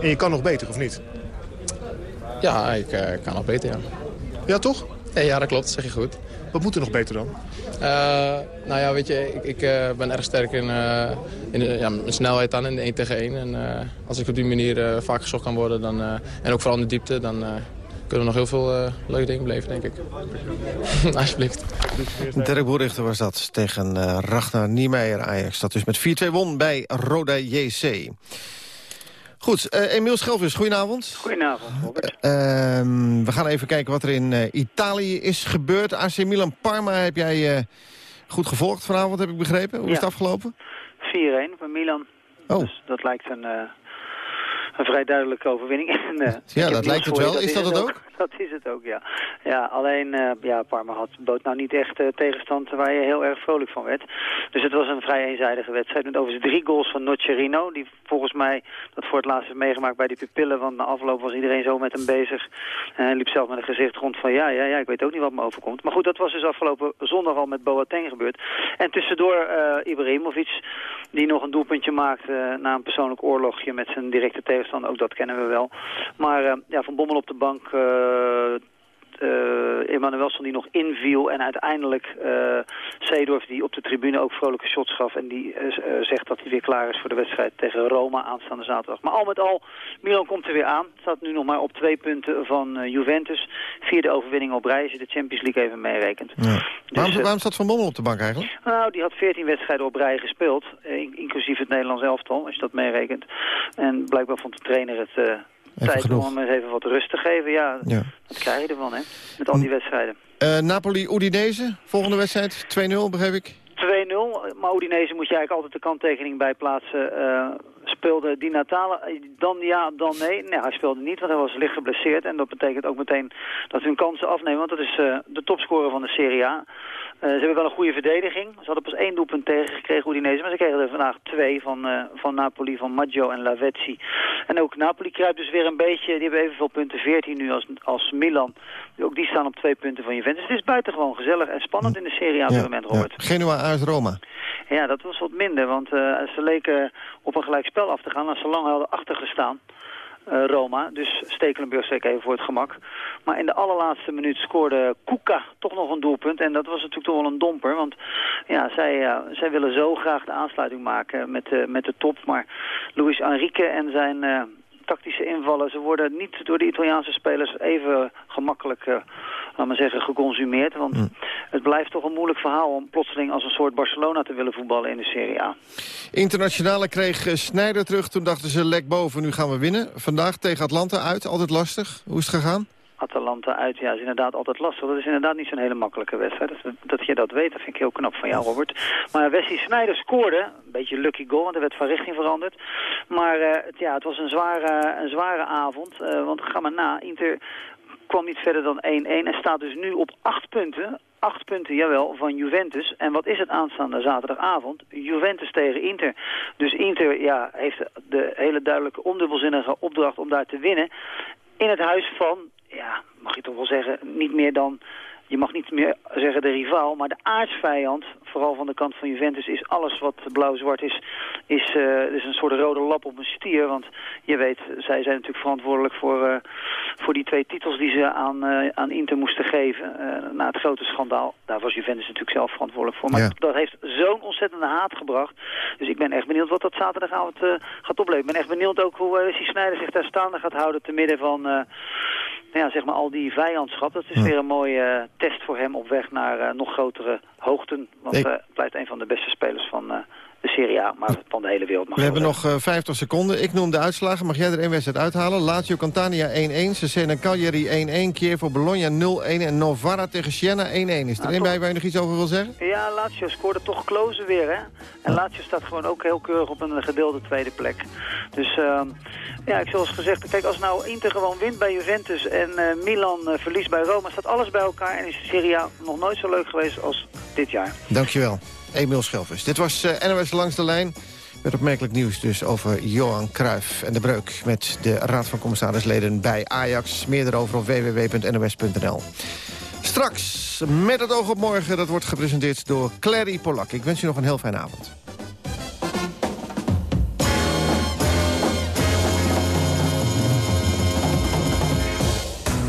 S18: En je kan nog beter, of niet?
S19: Ja, ik kan nog beter, ja.
S18: Ja, toch?
S19: Nee, ja, dat klopt. Dat zeg je goed.
S18: Wat moet er nog beter dan?
S19: Eh, nou ja, weet je, ik, ik eh, ben erg sterk in, eh, in de, ja, mijn snelheid dan in de 1 tegen 1. En eh, als ik op die manier eh, vaak gezocht kan worden, dan, eh, en ook vooral in de diepte, dan eh, kunnen er nog heel veel eh, leuke dingen beleven, denk ik. Alsjeblieft.
S10: Dirk Boerichter was dat tegen eh, Ragnar Niemeyer Ajax. Dat dus met 4-2 won bij Roda JC. Goed, eh Emiel Schelvis, goedenavond.
S20: Goedenavond, Robert.
S10: Ehm, we gaan even kijken wat er in eh, Italië is gebeurd. AC Milan Parma heb jij eh, goed gevolgd vanavond, heb ik begrepen. Hoe is het afgelopen?
S20: 4-1 van Milan.
S10: Oh.
S20: Dus dat lijkt een, eh, een vrij duidelijke overwinning. En, eh,
S10: Ja, dat lijkt het wel. Is dat het ook?
S20: Dat is het ook, ja. Ja, alleen eh, ja, Parma had, bood nou niet echt eh, tegenstand waar je heel erg vrolijk van werd. Dus het was een vrij eenzijdige wedstrijd. Met overigens drie goals van Nocerino. Die volgens mij dat voor het laatst heeft meegemaakt bij die pupillen. Want na afloop was iedereen zo met hem bezig. En hij liep zelf met een gezicht rond van ja, ja, ja, ik weet ook niet wat me overkomt. Maar goed, dat was dus afgelopen zondag al met Boateng gebeurd. En tussendoor eh Ibrahimovic, die nog een doelpuntje maakte na een persoonlijk oorlogje met zijn directe tegenstander. Ook dat kennen we wel. Maar eh, ja, Van Bommel op de bank... eh Emanuelson die nog inviel en uiteindelijk eh Seedorf die op de tribune ook vrolijke shots gaf en die eh, zegt dat hij weer klaar is voor de wedstrijd tegen Roma aanstaande zaterdag. Maar al met al, Milan komt er weer aan. Staat nu nog maar op twee punten van Juventus. Vierde overwinning op je de Champions League even meerekent.
S10: waarom,
S20: eh,
S10: waarom staat Van Bommel op de bank eigenlijk?
S20: Nou, die had 14 wedstrijden op rij gespeeld, in- inclusief het Nederlands elftal, als je dat meerekent. En blijkbaar vond de trainer het eh, tijd om hem even wat rust te geven. Ja,
S10: Ja.
S20: dat krijg je ervan, hè, met al die wedstrijden.
S10: Eh, Napoli-Udinese, volgende wedstrijd, 2-0 begreep ik.
S20: 2-0, maar Udinese moet je eigenlijk altijd de kanttekening bij plaatsen. Eh, speelde Di Natale, eh, dan ja, dan nee. Nee, hij speelde niet, want hij was licht geblesseerd. En dat betekent ook meteen dat hun kansen afnemen, want dat is eh, de topscorer van de Serie A. Eh, ze hebben wel een goede verdediging. Ze hadden pas één doelpunt tegengekregen, Udinese. Maar ze kregen er vandaag twee van, van Napoli, van Maggio en Lavezzi. En ook Napoli kruipt dus weer een beetje. Die hebben evenveel punten, 14 nu als, als Milan. Ook die staan op twee punten van Juventus. Het is buitengewoon gezellig en spannend in de Serie A op dit moment, Robert.
S10: Genua AS Roma.
S20: Ja, dat was wat minder, want eh, ze leken op een gelijk spel af te gaan als ze lang hadden achtergestaan. eh, Roma, dus Stekelenburg zeker even voor het gemak. Maar in de allerlaatste minuut scoorde Kuka toch nog een doelpunt. En dat was natuurlijk toch wel een domper, want ja, zij, eh, zij willen zo graag de aansluiting maken met, eh, met de top. Maar Luis Enrique en zijn, tactische invallen. Ze worden niet door de Italiaanse spelers even gemakkelijk, uh, laat maar zeggen, geconsumeerd. Want
S10: Hm.
S20: het blijft toch een moeilijk verhaal om plotseling als een soort Barcelona te willen voetballen in de Serie A.
S10: Internationale kreeg eh, Sneijder terug. Toen dachten ze lek boven, nu gaan we winnen. Vandaag tegen Atlanta uit, altijd lastig. Hoe is het gegaan?
S20: Atalanta uit, ja, is inderdaad altijd lastig. Dat is inderdaad niet zo'n hele makkelijke wedstrijd. Dat, dat je dat weet, dat vind ik heel knap van jou, Robert. Maar Wesley Sneijder scoorde, een beetje lucky goal, want er werd van richting veranderd. Maar eh, het, ja, het was een zware, een zware avond, eh, want ga maar na. Inter kwam niet verder dan 1-1 en staat dus nu op acht punten. Acht punten, jawel, van Juventus. En wat is het aanstaande zaterdagavond? Juventus tegen Inter. Dus Inter ja, heeft de hele duidelijke ondubbelzinnige opdracht om daar te winnen. In het huis van, ja, mag je toch wel zeggen, niet meer dan... Je mag niet meer zeggen de rivaal, maar de aardsvijand, vooral van de kant van Juventus, is alles wat blauw-zwart is, is, eh, is een soort rode lap op een stier. Want je weet, zij zijn natuurlijk verantwoordelijk voor, eh, voor die twee titels die ze aan, eh, aan Inter moesten geven. na het grote schandaal, daar was Juventus natuurlijk zelf verantwoordelijk voor. Maar
S10: Ja.
S20: dat heeft zo'n ontzettende haat gebracht. Dus ik ben echt benieuwd wat dat zaterdagavond gaat opleveren. Ik ben echt benieuwd ook hoe uh, Wesley Sneijder zich daar staande gaat houden te midden van... eh, ja, zeg maar al die vijandschap. Dat is
S10: Ja.
S20: weer een mooie eh, test voor hem op weg naar eh, nog grotere hoogten. Want
S10: Ik-
S20: eh, blijft een van de beste spelers van de Serie A, maar van de hele wereld. Mag
S10: We hebben nog eh, 50 seconden. Ik noem de uitslagen. Mag jij er één wedstrijd uithalen? Lazio Cantania 1-1. Cesena Cagliari 1-1. Chievo Bologna 0-1. En Novara tegen Siena 1-1. Is er
S20: Nou,
S10: één bij waar je nog iets over wil zeggen?
S20: zeggen. Ja, Lazio scoorde toch close weer, hè? En Lazio staat gewoon ook heel keurig op een gedeelde tweede plek. Dus ehm, ja, ik zoals gezegd, kijk, als nou Inter gewoon wint bij Juventus en eh, Milan eh, verliest bij Roma, staat alles bij elkaar en is de Serie A nog nooit zo leuk geweest als dit jaar.
S10: Dankjewel. Emiel Schelvis. Dit was eh, NOS Langs de Lijn. Met opmerkelijk nieuws dus over Johan Cruijff en de breuk... met de Raad van Commissarisleden bij Ajax. Meer erover op www.nos.nl. Straks, met het oog op morgen, dat wordt gepresenteerd door Clary Polak. Ik wens u nog een heel fijne avond.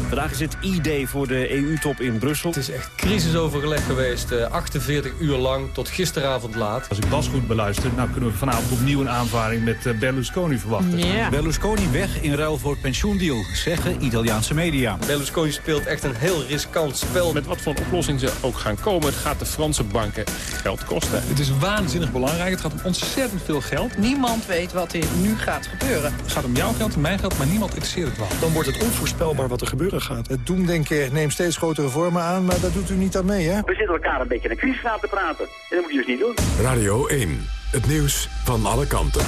S21: Vandaag is het ID voor de EU-top in Brussel. Het is echt
S22: crisisoverleg geweest, eh, 48 uur lang tot gisteravond laat.
S23: Als ik Bas goed beluister, nou kunnen we vanavond opnieuw een aanvaring met eh, Berlusconi verwachten.
S24: Berlusconi weg in ruil voor pensioendeal, zeggen Italiaanse media.
S22: Berlusconi speelt echt een heel riskant spel.
S25: Met wat voor oplossing ze ook gaan komen, het gaat de Franse banken geld kosten.
S26: Het is waanzinnig belangrijk. Het gaat om ontzettend veel geld.
S27: Niemand weet wat er nu gaat gebeuren.
S26: Het gaat om jouw geld en mijn geld, maar niemand interesseert het wel.
S28: Dan wordt het onvoorspelbaar wat er gebeuren gaat. Het doemdenken neemt steeds grotere vormen aan, maar daar doet u niet aan mee, hè?
S29: We zitten elkaar een beetje in de crisis aan te praten. En dat moet je dus niet doen.
S9: Radio 1. Het nieuws van alle kanten.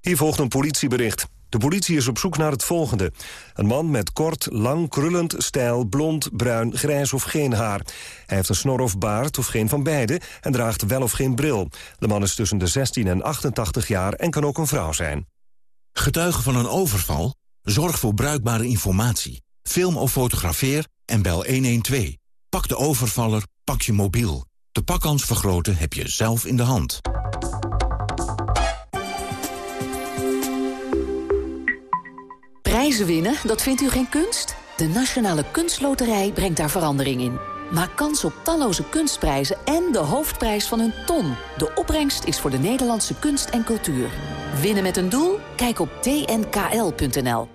S30: Hier volgt een politiebericht. De politie is op zoek naar het volgende. Een man met kort, lang, krullend, stijl, blond, bruin, grijs of geen haar. Hij heeft een snor of baard of geen van beide en draagt wel of geen bril. De man is tussen de 16 en 88 jaar en kan ook een vrouw zijn.
S31: Getuige van een overval? Zorg voor bruikbare informatie. Film of fotografeer en bel 112. Pak de overvaller, pak je mobiel. De pakkans vergroten heb je zelf in de hand.
S32: Prijzen winnen, dat vindt u geen kunst? De Nationale Kunstloterij brengt daar verandering in. Maak kans op talloze kunstprijzen en de hoofdprijs van een ton. De opbrengst is voor de Nederlandse kunst en cultuur. Winnen met een doel? Kijk op tnkl.nl.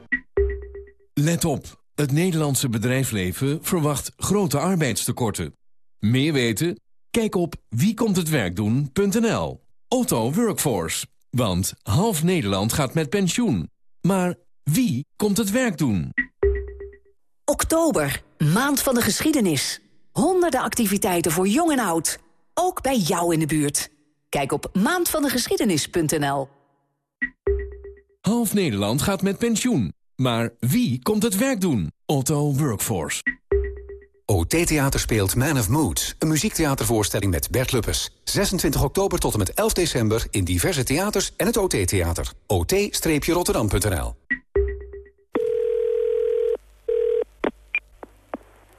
S33: Let op. Het Nederlandse bedrijfsleven verwacht grote arbeidstekorten. Meer weten? Kijk op wiekomthetwerkdoen.nl. Otto Workforce. Want half Nederland gaat met pensioen. Maar wie komt het werk doen?
S32: Oktober, maand van de geschiedenis. Honderden activiteiten voor jong en oud. Ook bij jou in de buurt. Kijk op maandvandegeschiedenis.nl.
S33: Half Nederland gaat met pensioen. Maar wie komt het werk doen? Otto Workforce.
S34: OT Theater speelt Man of Moods. Een muziektheatervoorstelling met Bert Luppes. 26 oktober tot en met 11 december in diverse theaters en het OT Theater. ot-rotterdam.nl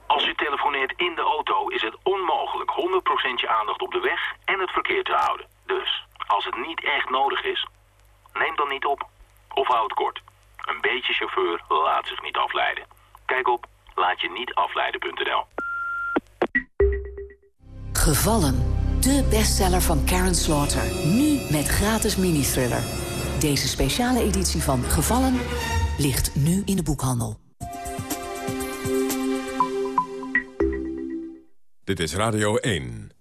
S35: Als u telefoneert in de auto is het onmogelijk 100% je aandacht op de weg en het verkeer te houden. Dus, als het niet echt nodig is, neem dan niet op. Of houd kort. Een beetje chauffeur laat zich niet afleiden. Kijk op laatje niet afleiden.nl.
S32: Gevallen. De bestseller van Karen Slaughter. Nu met gratis mini-thriller. Deze speciale editie van Gevallen ligt nu in de boekhandel.
S9: Dit is Radio 1.